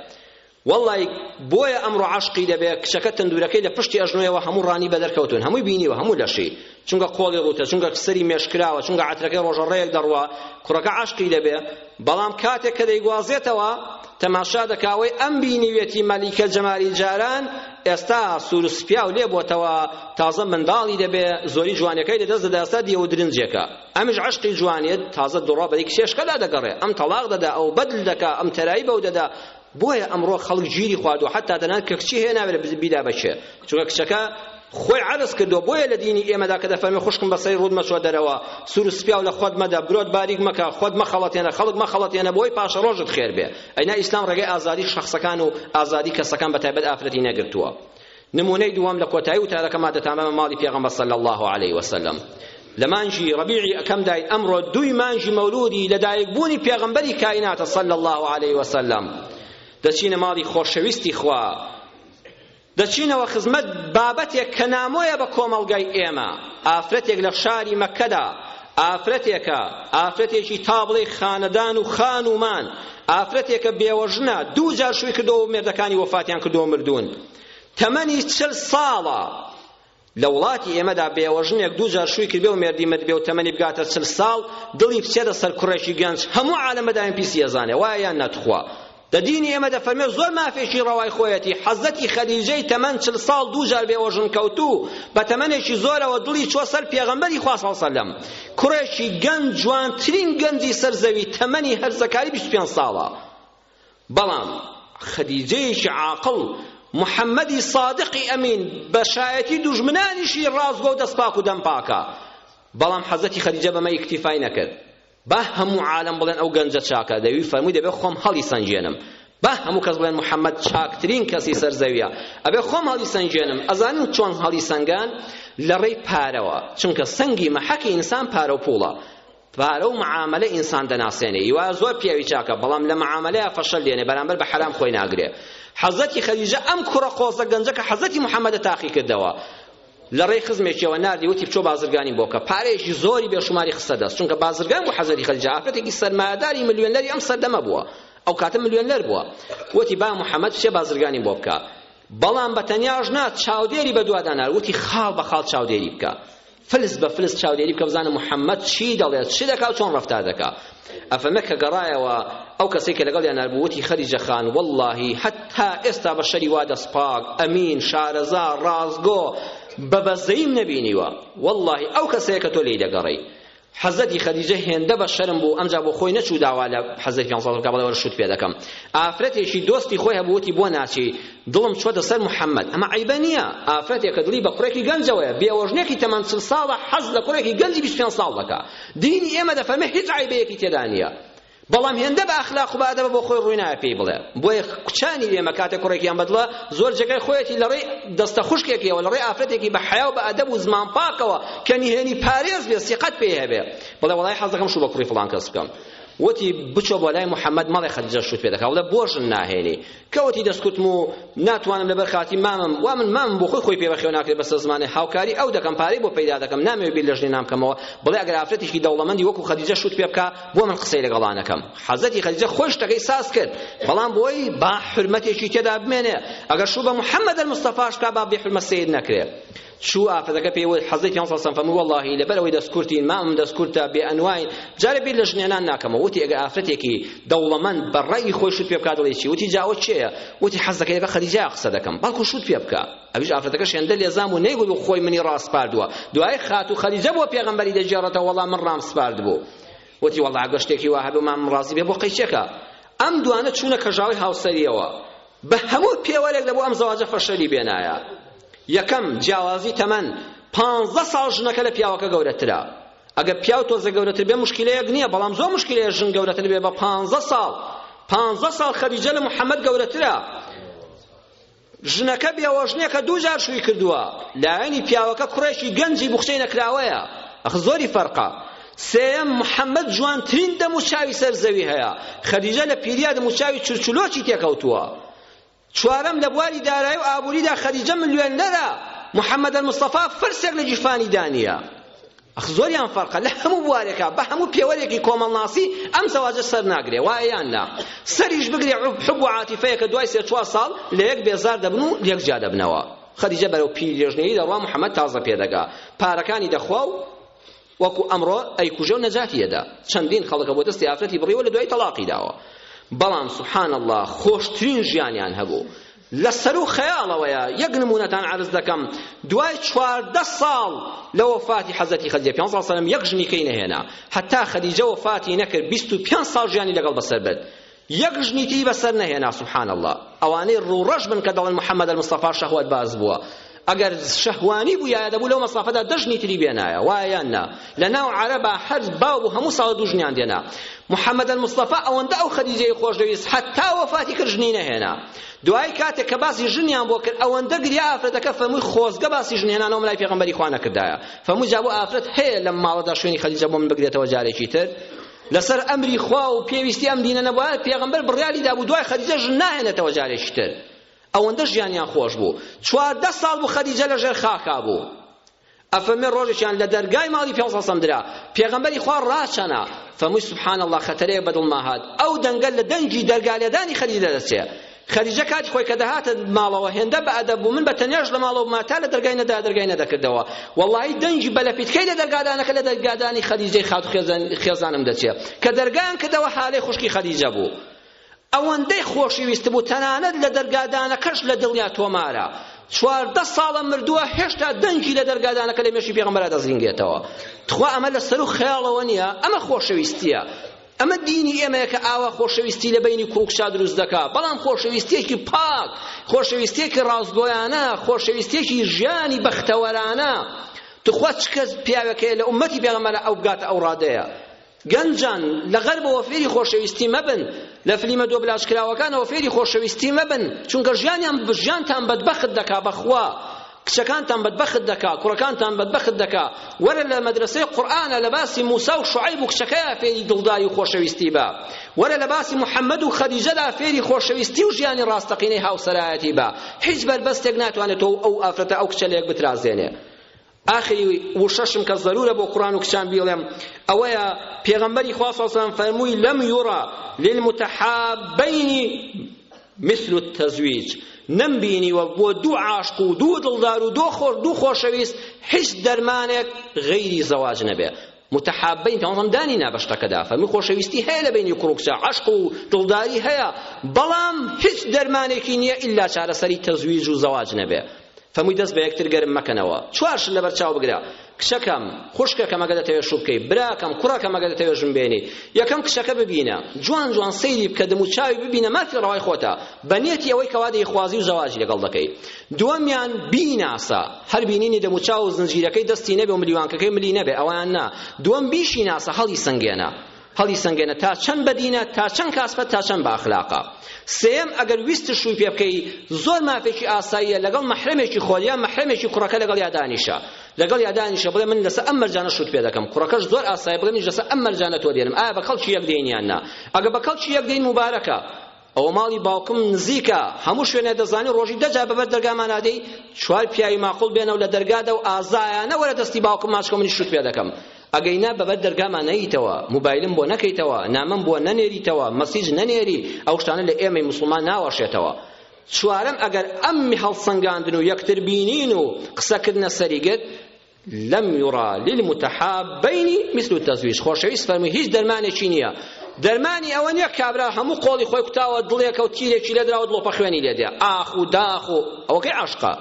واللەی بۆیە ئەمڕۆ عاشقی دەبێ کچەکە تەندورەکەی لە پشتی ئەژنۆیەوە هەموو ڕانی بە دەرکەوتون هەمووی بینیوە هەموو لەشی چونکە قۆڵی ڕوتە چونکە سەری مێشکراوە چونکە عەترەکەی ڕۆژە ڕێک دەڕوا کوڕەکە عاشقی دەبێ بەڵام کاتێک کە دەیگوازێتەوە تەماشا دەکاوەی ئەم بینیوێتی مەلیکە جەمالی جاران ئێستا سورسپیاو لێ بۆتەوە تازە منداڵی دەبێ زۆری جوانەکەی لەدەست دەداستا دیەوە درنجێکە ئەمش عەشقی جوانیت تازە دوڕە بەری کچێشکەدا دەگەڕێ ئەم تەڵاق دەدا ئەو بەدل دەکا ئەم تەرایی بەو دەدا بۆیە ئەمڕۆ خەڵک گیری خواردوە حتا دەنا کە کچی هەیە ناوێت بیدا بەچێ چونکە کچەکە خۆی عەرز کردو بۆیە لە دینی ئێمەدا کە دەفەرمێ خوشکم بە سەری ڕوود مەچۆ دەرەوە سور و سپیاو لە خۆت مەدە برۆت باریک مەکە خۆت مەخەڵەتێنە خەڵک مەخەڵەتێنە بۆی پاشە ڕۆژت خێر بێ ئەینا ئیسلام ڕێگەی ئازادی شخصەکان و ئازادی کەسەکان بە تایبەت ئافرەتی نەگرتووە نمونەی دووەم لە کۆتایی وتارەکەما دەتانبەمە ماڵی پێغەمبەر صلی الله علیه وسلم لە مانجی ربیعی ئەکەمدای ئەمڕۆ دووی مانجی مەولودی لەدایک بوونی پێغەمبەری کائیناتە صلی الله علیه وسلم دەچینە ماڵی خۆشەویستی خوا دەچینەوە خزمەت بابەتێک کە نامۆیە بە کۆمەڵگای ئێمە ئافرەتێک لە شاری مەکەدا ئافرەتێکە ئافرەتێکی تا بڵێ خانەدان و خانومان ئافرەتێکە بێوەژنە دوو جار شووی کردەوە و مێردەکانی وەفاتیان کردەوە مردوون تەمەنی چل ساڵە لە وڵاتی ئێمەدا بێوەژنێک دوو جار شووی کردبێ و مێردی مردبێ و تەمەنی بگاتە چل ساڵ دڵی بچێتە سەر کوڕێکی گەنج هەموو عالەم بەداوێن پیسی ئەزانێ وایە یان نەتخوا دە دینی ئێمە دەفەرمێ زۆر مافێکی ڕەوای خۆیەتی حەزەتی خەدیجەی تەمەن چل ساڵ دوو جار بێوەژن کەوتوو بە تەمەنێکی زۆرەوە دڵی چوە سەر پێغەمبەری خوا سەڵ سەلەم کوڕێکی گەنج جوانترین گەنجی سەر زەوی تەمەنی هەرزەکاری بیست پێنج ساڵە بەڵام خەدیجەیەکی عاقڵ محەممەدی سادقی ئەمین بە شایەتی دوژمنانیشی ڕاستگۆ و دەستپاک و دەم پاکە بەڵام حەزەتی خەدیجە بەمە ئیکتیفای نەکرد با هەموو عالم بڵێن ئەو گەنجە چاکە دەوی فەرمووی دەبێت خۆم هەڵی سەنگێنم با هەموو کەس بڵێن محەممەد چاکترین کەسی سەر زەویە ئەبێ خۆم هەڵی سەنگێنم ئەزانم چۆن هەڵی سەنگان لە ڕێی پارەوە چونکە سەنگی مەحەکی ئینسان پارە و پوڵە پارە و معامەلە ئینسان دەناسێنێ هیوایە زۆر پیاوی چاکە بەڵام لە معامەلەیا فەشەل دێنێ بەرامبەر بە حەرام خۆی ناگرێ حەزەتی خەدیجە ئەم کوڕە قۆزە گەنجە کە حەزەتی محەمەدە تاقی کردەوە لە ڕێی خزمێکیەوە ناردی وتی بچۆ بازرگانی بۆکە پارەیەکی زۆری بێشوماری خستە دەست چونکە بازرگان بوو حەزەتی خەدیجە ئافرەتێکی سەرمایەداری ملیۆنەری ئەم سەردەمە بووە ئەو کاتە ملیۆنەر بووە وتی با محەمەد بچێ بازرگانی بۆ بکە بەڵام بە تەنیاش نا چاودێری بەدوادانا وتی خاڵ بە خاڵ چاودێری بکە فلس بە فلس چاودێری بکە بزانە محەممەد چی دەڵێت چی دەکا و چۆن ڕفتار دەکا ئەفەمە کە گەڕایەوە ئەو کەسێک کە لەگەڵ یاناربووتی خەریجە خان واللهی حتا ئێستا بە شەری وا دەسپاک ئەمین شارەزا ڕازگۆ بە بەزەیم نەبینیوە واللهی ئەو کەسەیە کە تۆ لێی دەگەڕی حەزەتی خەدیجە هێندە بە شەرم بوو ئەمجا بۆ خۆی نەچوو داوا لە حەزەتی پێنج ساڵ بکە بەڵێ وەرە شوت پێ دەکەم ئافرەتێکی دۆستی خۆی هەبووتی بۆ ناچی دڵم چۆتە سەر محەمەد ئەمە عەیبە نییە ئافرەتێکە دڵی بە کوڕێکی گەنجەوەیە بێوەژنێکی تەمەن چل ساڵە حەز لە کوڕێکی گەنجی بیست پێنج ساڵ دەکا دینی ئێمە دەفەرمێ هیچ عەیبەیەکی تێدا نییە بەڵام هێندە بە ئەخلاق و بە ئەدەبە بۆ خۆی ڕووی نایە پێی بڵێ بۆیە کچانی ئێمە کاتێک کوڕێکیان بەدڵە زۆر جێگای خۆیەتی لە ڕێی دەستە خوشکێکیەوە لە ڕێی ئافرەتێکی بە حەیا و بە ئەدەب و زمان پاکەوە کە نهێنی پارێز بێ سیقەت پێی هەبێ بڵێ وەڵای حەز دەکەم شوو بە کوڕی فڵان کەس بکەم وتی بچۆ بۆ لای محەممەد مەڵێ خەدیجە شوت پێ دەکا وڵێ بۆ ژن ناهێنی کەوتی دەستکوتم و ناتوانم لەبەر خاتی مامم وا من مامم بۆ خۆی خۆی پێ بەخێو ناکرێ بەسە زمانێ هاوکاری ئەو دەکەم پارەی بۆ پەیدا دەکەم نامەوێ بیر لە ژنێ نام کەمەوە بڵێ ئەگەر ئافرەتیشکی دەوڵەمەندی وەکو خەدیجە شوت پێ بکا بۆ من قسەی لەگەڵا نەکەم حەزەتی خەدیجە خۆی شتەکەی ساز کرد بەڵام بۆی با حرمەتێکی تێدا بمێنێ ئەگەر شو بە محمد المصطفاش کا با بێ حرمەت سید نەکرێ چوو ئافرەتەکە پێی وت حەزرەتی پێغەمبەر سەڵسەم فەرموو وەڵڵاهی لەبەر ئەوەی دەست کورتین مامم دەست کورتە بێ ئەنواین جارێ بیر لە ژن هێنان ناکەمەوە وتی ئەگە ئافرەتێکی دەوڵەمەند بە ڕەئی خۆی شت پێ بکا دەڵێی چی وتی جا ئەوە کێیە وتی حەز دەکەی لەگەڵ خەدیجە قسە دەکەم بەڵکو شت پێ بکە ئەویش ئافرەتەکەش هێندە لێزان بوو نەیگوت و خۆی منی ڕاسپاردووە دوای خاتوو خەدیجە بۆ پێغەمبەری دەگێڕێتەوە وەڵڵا من ڕام سپاردبوو وتی وەڵڵا ئەگەر شتێکی وا هەبێ مامم ڕازی بێ بۆ قەیچەکە ئەم دوانە چوونە کەژاوەی هاوسەرییەوە بە هەموو پێوەرێک دەبوو ئەم زەواجە فەشەلی بێنایە یەکەم جیاوازی تەمەن پانزدە ساڵ ژنەکە لە پیاوەکە گەورەترە ئەگەر پیاو تۆزە گەورەتر بێ مشکلەیەک نییە بەڵام زۆر مشکلەیە ژن گەورەتر بێ بە پانزدە ساڵ پانزدە ساڵ خەدیجە لە محەممەد گەورەترە ژنەکە بێوەژنێکە دوو جار شووی کردووە لایەنی پیاوەکە کوڕێکی گەنجی بوخچەی نەکراوەیە ئەخ زۆری فەرقە سێیەم، محەمەد جوانترین دەموچاوی سەر زەوی هەیە، خەدیجە لە پیرییە دەموچاوی چرچلۆکی تێکەوتووە. چوارەم، لە بواری دارایی و ئابووریدا خەدیجە ملیۆنەرە، محەمەد ئەلمستەفا فرسێک لە گیرفانیدا نییە. ئەخ زۆریان فەرقە لە هەموو بوارێکا، بە هەموو پێوەرێکی کۆمەڵناسی ئەم زەواجە سەر ناگرێ، وایە یان نا؟ سەریش بگرێ حوب و عاتیفەیە کە دوای سێ چوار ساڵ لە یەک بێزار دەبن و لێک جیا دەبنەوە. خەدیجە بەرەو پیرێژنەیی دەڕوا، محەمەد تازە پێدەگا، پارەکانی دەخوا و وەکو ئەمڕۆ ئەیکوژە و نەجاتی ئەدا چەندین خەڵکە بۆ دەستی ئافرەتی بڕیوە لە دوای تەڵاقی داوە بەڵام سبحان اللە خۆشترین ژیانیان هەبوو لە سەرو خەیاڵەوەیە یەک نمونەتان عرض دەکەم دوای چواردە ساڵ لە وەفاتی حەزەتی خەدیجە پێنج ساڵ سەلەم یەک ژنیکەی نەهێنا هەتا خەدیجە وەفاتی نەکرد بیست و پێنج ساڵ ژیانی لەگەڵ بەسەر برد یەک ژنی تری بەسەر نەهێنا سبحان اللە ئەوانەی ڕوڕەش بن کە دەڵێن محمد المصطفی شەهوەت باز بووە ئەگەر شەهوانی بوویایە دەبوو لەو مەسافەدا دە ژنی تری بێنایە وایە نا لە ناو عەرەبا هەر باو بوو هەموو ساڵ دوو ژنیان دێنا محمد المصطفی ئەوەندە ئەو خەدیجەی خۆش دەویست حتا وەفاتی کرد ژنی نەهێنا دوای کاتێک کە باسی ژنیان بۆ کرد ئەوەندە گریا ئافرەتەکە فەرمووی خۆزگە باسی ژن هێنانەوەم لای پێغەمبەری خوا نەکردایە فەرمووی جا بۆ ئافرەت هەیە لەم ماڵەدا شوێنی خەدیجە بۆ من بگرێتەوە جارێکی تر لەسەر ئەمری خوا و پێویستی ئەم دینە نەبوایە پێغەمبەر بڕیاری دابوو دوای خەدیجە ژن ناهێنێتەوە جارێکی تر ئەوەندە ژیانیان خۆش بوو چواردە ساڵ بوو خەدیجە لەژێر خاکا بوو ئەفەرمێ ڕۆژێکیان لە دەرگای ماڵی پێ سەسەم درا پێغەمبەری خوا ڕاچەنا فەمووی سبحان الله خەتەرەیە بەدڵما هات ئەو دەنگە لە دەنگی دەرگالێدانی خەدیجە دەچێ خەدیجە کاتی خۆی کە دەهاتە ماڵەوە هێندە بە ئەدەب بوو من بە تەنیاش لە ماڵەوە بووم تا لە دەرگای نەدا دەرگای نەدەکردەوە وەڵاهی دەنگی بەلەپیتکەی لە دەرگادانەکە لە دەرگادانی خەدیجەی خاتوو خێزانم دەچێ کە دەرگایان کردەوە هالەی خوشکی خەدیجە بوو ئەوەندەی خۆشیویست بوو تەنانەت لە دەرگادانەکەش لە دڵیا تۆمارە چواردە ساڵە مردووە هێشتا دەنگی لە دەرگادانەکە لە مێشی پێغەمبەرا دەزینگێتەوە تخوا ئەمە لە سەر و خەیاڵەوە نییە ئەمە خۆشەویستیە ئەمە دینی ئێمەیە کە ئاوا خۆشەویستی لە بەینی کوڕ و کچا دروست دەکا بەڵام خۆشەویستیەکی پاک خۆشەویستیەکی ڕاستگۆیانە خۆشەویستیەکی ژیانی بەختەوەرانە تخوا چ کەس پیاوەکەیە لە ئومەتی پێغەمبەرە ئەو بگاتە ئەو ڕادەیە گەنجان لە غەربەوە فێری خۆشەویستی مەبن لە فلیمە دۆبلاژ کراوەکانەوە فێری خۆشەویستی مەبن چونکە ژیانیان ژیانتان بەدبەخت دەکا بەخوا کچەکانتان بەدبەخت دەکا کوڕەکانتان بەدبەخت دەکا وەرە لە مەدرسەی قورئانە لە باسی موسا و شعیب و کچەکەیا فێری دڵداری و خۆشەویستی بە وەرە لە باسی محەممەد و خەدیجەدا فێری خۆشەویستی و ژیانی ڕاستەقینەی هاوسەرایەتی بە هیچ بەربەستێک ناتوانێت تۆ ئەو ئافرەتە ئەو کچە لێک بترازێنێ ئاخری وشەشم کە ضرورە بۆ کوڕان و کچان بیڵێم ئەوەیە پێغەمبەری خوا صلی الله علیه و سلم فەرمووی لەم یوڕا للمتحابین مثل التزویج نەم بینیوە بۆ دوو عاشق و دوو دڵدار و دوو خۆر دوو خۆشەویست هیچ دەرمانێک غەیری زەواج نەبێ متحابین پێوەڵم دانی نابەشتەکەدا فەرمی خۆشەویستی هەیە لە بینی کوڕکچە عشق و دڵداری هەیە بەڵام هیچ دەرمانێکی نییە ئللا چارەسەری تەزویج و زەواج نەبێ فەمووی دەست بە یەکتر گەرم مەکەنەوە. چوار شت لەبەر چاو بگرە، کچەکەم، خوشکەکەم ئەگەر دەتەوێت شوو بکەیت، براکەم، کوڕەکەم ئەگەر دەتەوێت ژن بێنیت، یەکەم کچەکە ببینە، جوان جوان سەیری بکە، دم و چاوی ببینە، مافی ڕەوای خۆتە، بە نیەتی ئەوەی کەوا دەیخوازی و زەواجی لەگەڵ دەکەی. دووەمیان بیناسە، هەر بینینی دەم و چاو و زنجیرەکەی دەستی نەبێ و ملیوانکەکەی ملی نەبێ، ئەوەیان نا، دووەم بیشیناسە، هەڵیسەنگێنە. هەڵی سەنگێنە تا چەند بەدینە تا چەند کاسپە تا چەند بەئەخلاقە سێیەم ئەگەر ویست شووی پێ بکەی زۆر مافێکی ئاساییە لەگەڵ مەحرەمێکی خۆل یا مەحرەمێکی کوڕەکە لەگەڵ یا دانیشە لەگەڵ یا دانیشە بڵێ من لەسەر ئەم مەرجانە شووت پێ دەکەم کوڕەکەش زۆر ئاسایە بڵێ منیش لەسەر ئەم مەرجانە تۆ دێنم ئایا بە کەڵکی یەک دێنیان نا ئەگەر بە کەڵکی یەک دێن موبارەکە ئەوە ماڵی باوکم نزیکە هەموو شوێنێ دەزانی ڕۆژی دەجا بەبەر دەرگامان ئادەی چوار پیاوی ماقوڵ بێنەوە لە دەرگادە و ئازایانە وەرە دەستی باوکم ماچکە منی شوت پێ دەکەم ئەگەینا بەبەر دەرگامان نەیتەوە موبایلم بۆ نەکەیتەوە نامەم بۆ نەنێریتەوە مەسیج نەنێری ئەو شتانە لە ئێمەی مسلمان ناوەشێتەوە چوارەم ئەگەر ئەم هەڵسەنگاندن و یەکتر بینین و قسەکردنە سەریگت لم یرا للمتحابین مثل التزویج خۆشەویست فەرمووی هیچ دەرمانێکی نییە دەرمانی ئەوە نییە کابرا هەموو قۆڵی خۆی کوتاوە دڵێکە و تیرێکی لێدراوە دڵۆپە خوێنی لێدێ ئاخ و داخ و ئەوە کەی عەشقە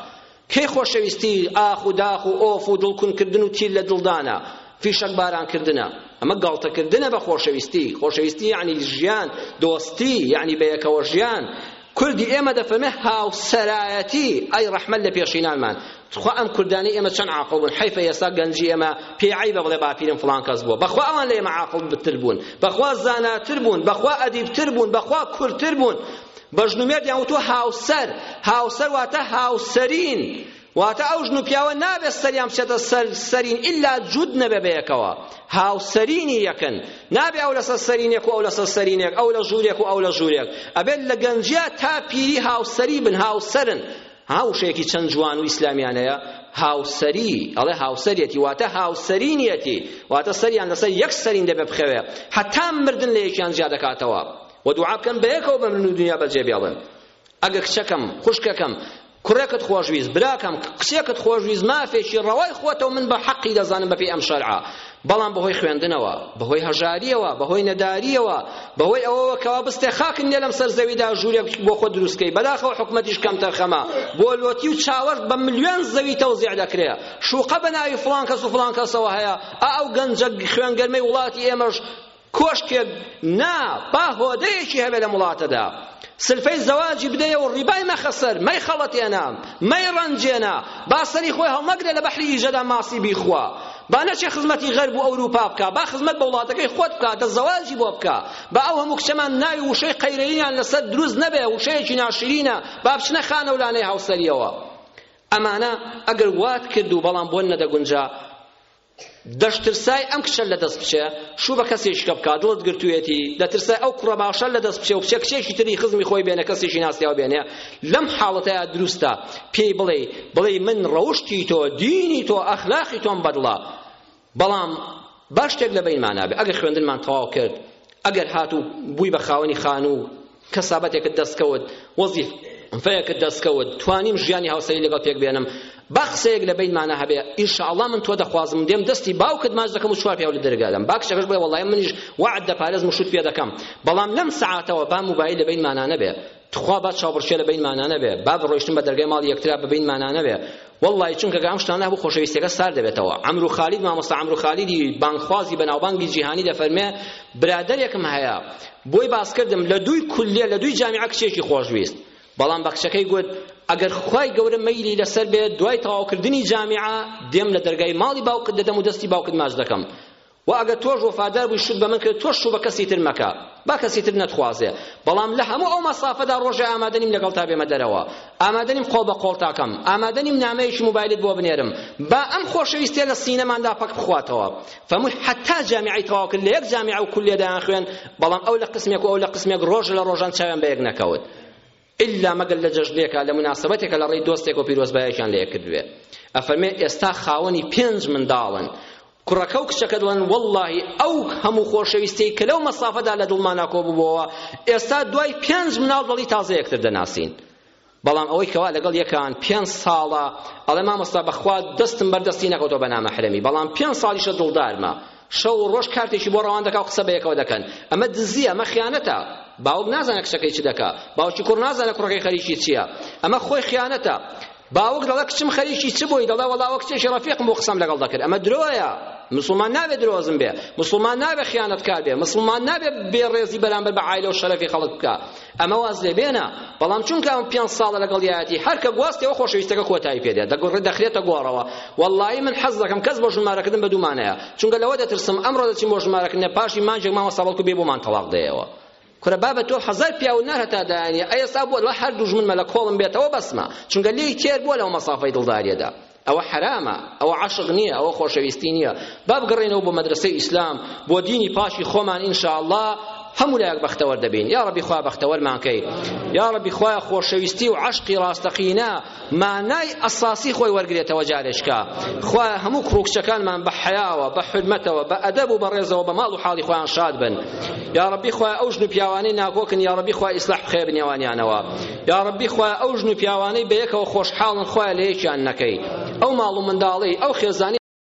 کەی خۆشەویستی ئاخ و داخ و ئۆف و دڵکونکردن و تیر لە دڵدانە فیشەک بارانکردنە ئەمە گاڵتەکردنە بە خۆشەویستی خۆشەویستی یعنی ژیان دۆستی یعنی بەیەکەوە ژیان کوردی ئێمە دەفەرمێ هاوسەرایەتی ئەی ڕەحمەت لە پێشینانمان تخوا ئەم کوردانەی ئێمە چەند عاقڵ بوون حەیفە ئێستا گەنجی ئێمە پێی عەیبە بڵێ باپیرم فڵان کەس بووە بەخوا ئەوان لە ئێمە عاقڵتر بوون بەخوا زاناتر بوون بەخوا ئەدیبتر بوون بەخوا کوردتر بوون بەژنومێردیان وتووە هاوسەر هاوسەر واتە هاوسەرین واتە ئەو ژن و پیاوە نابێت سەریان بچێتە سەر سەرین ئیلا جوود نەبێ بەیەکەوە هاوسەرینی یەکن نابێ ئەو لەسەر سەرینێک و ئەو لەسەر سەرینێک ئەو لە ژوورێک و ئەو لە ژوورێک ئەبێت لە گەنجیا تا پیری هاوسەری بن هاوسەرن هاوشێکی چەند جوان و ئیسلامیانەیە هاوسەری ئەڵێ هاوسەرێتی واتە هاوسەرینیەتی واتە سەریان لەسەر یەک سەرین دەبێ بخەوێ حتا مردن لە یەکیان جیا دەکاتەوە و دوعا بکەن بە یەکەوە بمرن و دنیا بەجێ بێڵن ئەگە کچەکەم، خوشکەکەم، کوڕێکت خۆشویست، براکەم، کچێکت خۆشویست، مافێکی ڕەوای خۆتەو من بە حەقی دەزانم بەپێی ئەم شەرعە، بەڵام بەهۆی خوێندنەوە، بەهۆی هەژارییەوە، بەهۆی نەدارییەوە، بەهۆی ئەوەوە کەوا بستێ خاکت نییە لەم سەر زەویدا ژوورێک بۆ خۆت دروست کەی، بەداخەوە حکومەتیش کەمتەرخەمە، بۆ لۆتی و چاوەشت بە ملیۆن زەوی تەوزیع دەکرێ، شوقە بەناوی فڵان کەس و فڵان کەسەوە هەیە، ئا ئەو گەنجە خوێنگەرمەی وڵاتی ئێمەش کۆشکێک نا با هۆدەیەکی هەبێ لەم وڵاتەدا سلفەی زەواجی بدەیە و ڕیبای مەخە سەر مەی خەڵەتێنە مەی ڕەنجێنە با سەری خۆی هەڵنەگرێ لە بەحری ئیژەدا ماسی بیخوا با نەچێ خزمەتی غەرب و ئەوروپا بکا با خزمەت بە وڵاتەکەی خۆت بکا دە زەواجی بۆ بکا با ئەو هەموو کچەمان ناوی وشەی قەیرەییان لەسەر دروست نەبێ وشەیەکی ناشرینە با بچنە خانەولانەی هاوسەریەوە ئەمانە ئەگەر وات کرد و بەڵام بۆن نەدەگونجا دەشترسای ئەم کچە لەدەست بچێ شوو بە کەسێکیکە بکا دڵت گرتوویەتی دەترسای ئەو کوڕە باشە لەدەست بچێ و بچێ کچێکی تری خزمی خۆی بێنە کەسێکی ناسیاو بێنێ لەم حاڵەتەیا دروستە پێی بڵێ بڵێ من ڕەوشتی تۆ دینی تۆ ئەخلاقی تۆم بەدڵە بەڵام باش شتێک لە بینمانابێ ئەگەر خوێندنمان تەواو کرد ئەگەر هاتوو بووی بە خاوەنی خانوو کەسابەتێکت دەستکەوت، وەزیفەیەکت دەستکەوت، توانیم ژیانی هاوسەری لەگەڵ پێک بێنم، با قسەیەک لە بەینمانا هەبێ، ان شاء اللە من تۆ دەخوازم و دێم دەستی باوکت ماچ دەکەم و چوار پیاو لە دەرێ دادەم، با کچەکەش بڵێ وەڵاهی منیش وەعد دەپارێزم و شوت پێ دەکەم، بەڵام لەم سەعاتەوە با موبایل لە بەینمانا نەبێ، تخوا با چاوبڕکێ لە بەینمانا نەبێ، با ڕۆیشتن بە دەرگای ماڵی یەکترا بە بەینمانا نەبێ، وەڵڵاهی چونکە کە ئەم شتانە هەبوو خۆشەویستیەکە سارد دەبێتەوە عەمرو خالید مامۆستا عەمرو خالیدی بانگخوازی بەناوبانگی جیهانی دەفەرمێ برادەرێکم هەیە بۆی باس کردم لە دووی کولیە لە دووی جامیعە کچێکی خۆشویست بەڵام بە کچەکەی گوت ئەگەر خوای گەورە مەیلی لەسەر بێت دوای تەواوکردنی جامیعە دێم لە دەرگای ماڵی باوکت دەدەم و دەستی باوکت ماچ دەکەم وە ئەگەر تۆش وەفادار بووی شوت بە من کرد تۆش شو بە کەسی تر مەکە با کەسی تر نەتخوازێ بەڵام لە هەموو ئەو مەسافەدا ڕۆژێ ئامادە نیم لەگەڵ تا بێمە دەرەوە ئامادە نیم قۆڵ بە قۆڵ تاکەم ئامادە نیم نامەیەکی موبایلت بۆ بنێرم با ئەم خۆشەویستیە لە سینەماندا پەک بخواتەوە فەمووی حەتا جامیعەی تەواو کرد لە یەک جامیعە و کولیەدایان خوێن بەڵام ئەو لە قسمێک و ئەو لە قسمێک ڕۆژ لە ڕۆژان چاویان بە یەک نەکەوت ئیلا مەگەر لە جەژنێکا لە مناسەبەتێکە لە ڕێی دۆستێک و پیرۆزبایەکیان لە یەک کردبێ ئەفەرمێ ئێستا خاوەنی پێنج منداڵن کوڕەکە و کچەکە دڵن واللهی ئەو هەموو خۆشەویستەی کە لەو مەسافەدا لە دڵمانا کۆ ببووەوە ئێستا دوای پێنج مناڵ دڵی تازە یەکتر دەناسین بەڵام ئەوەی کەوا لەگەڵ یەکان پێنج ساڵە ئەڵێ مامۆستا بەخوا دەستم بەردەستی نەکەوتەوە بە نامەحرەمی بەڵام پێنج ساڵیشە دڵدارمە شەو و ڕۆژ کارتێکی بۆ ڕەوان دەکا و قسە بەیەکەوە دەکەن ئەمە دزیە ئەمە خیانەتە باوک نازانە کچەکەی چ دەکا باوکی کوڕ نازانە کوڕەکەی خەریکی چییە ئەمە خۆی خیانەتە باوک دەڵێ کچم خەریکی چ بووی دەڵێ وەڵا وەک کچێکی ڕەفیقم بۆ قسەم لەگەڵ دەکرد ئەمە درۆیە مسلمان نابێ درۆزن بێ مسلمان نابێ خیانەتکار بێ مسلمان نابێ بێڕێزی بەرامبەر بە عایلە و شەرەفی خەڵک بکا ئەمە واز لێ بێنە، بەڵام چونکە ئەم پێنج ساڵە لەگەڵیایەتی هەر کە گواستیەوە خۆشەویستەکە کۆتایی پێ دێت، دەگوڕێت دەخرێتە گۆڕەوە، وەڵڵاهی من حەز دەکەم کەس بۆ ژمارەکردن بە دوومانەیە، چونکە لەوە دەترسم ئەمڕۆ دەچین بۆ ژمارەکردنێ پاشی مانگێک مامۆستا بەڵکو بێ بۆمان تەڵاق دەیەوە. کورە بابە تۆ هەزار پیاوت نار هەتا دایانیە ئەی ئێستا بۆ لە هەر دوژمنمە لە کۆڵم بێتەوە بەسمە چونکە لێی تێر بووە لەو مەسافەی دڵداریەدا ئەوە حەرامە ئەوە عەشق نییە ئەوە خۆشەویستی نییە با بگەڕێینەوە بۆ مەدرسەی ئیسلام بۆ دینی پاکی خۆمان ان شاء الله هەموو لایەک بەختەوەر دەبین یا ربی خوا بەختەوەرمان کەی یا ربی خوا خۆشەویستی و عشقی ڕاستەقینە مانای ئەساسی خۆی وەرگێتەوە جارێشکە خوا هەموو کوڕکچەکانمان بە حیاوە بە حرمەتەوە بە ئەدەب و بە ڕێزەوە بە ماڵ و حاڵی خۆیان شاد بن یا ربی خوا ئەو ژن و پیاوانەی ناکۆکن یا ربی خوا ئیسلاح بخێ بنێوانیانەوە یاڕەبی خوایە ئەو ژن و پیاوانەی بەیەکەوە خۆشحاڵن خوایە لەیەکیان نەکەی ئەو ماڵ و منداڵەی ئەو خێزانەی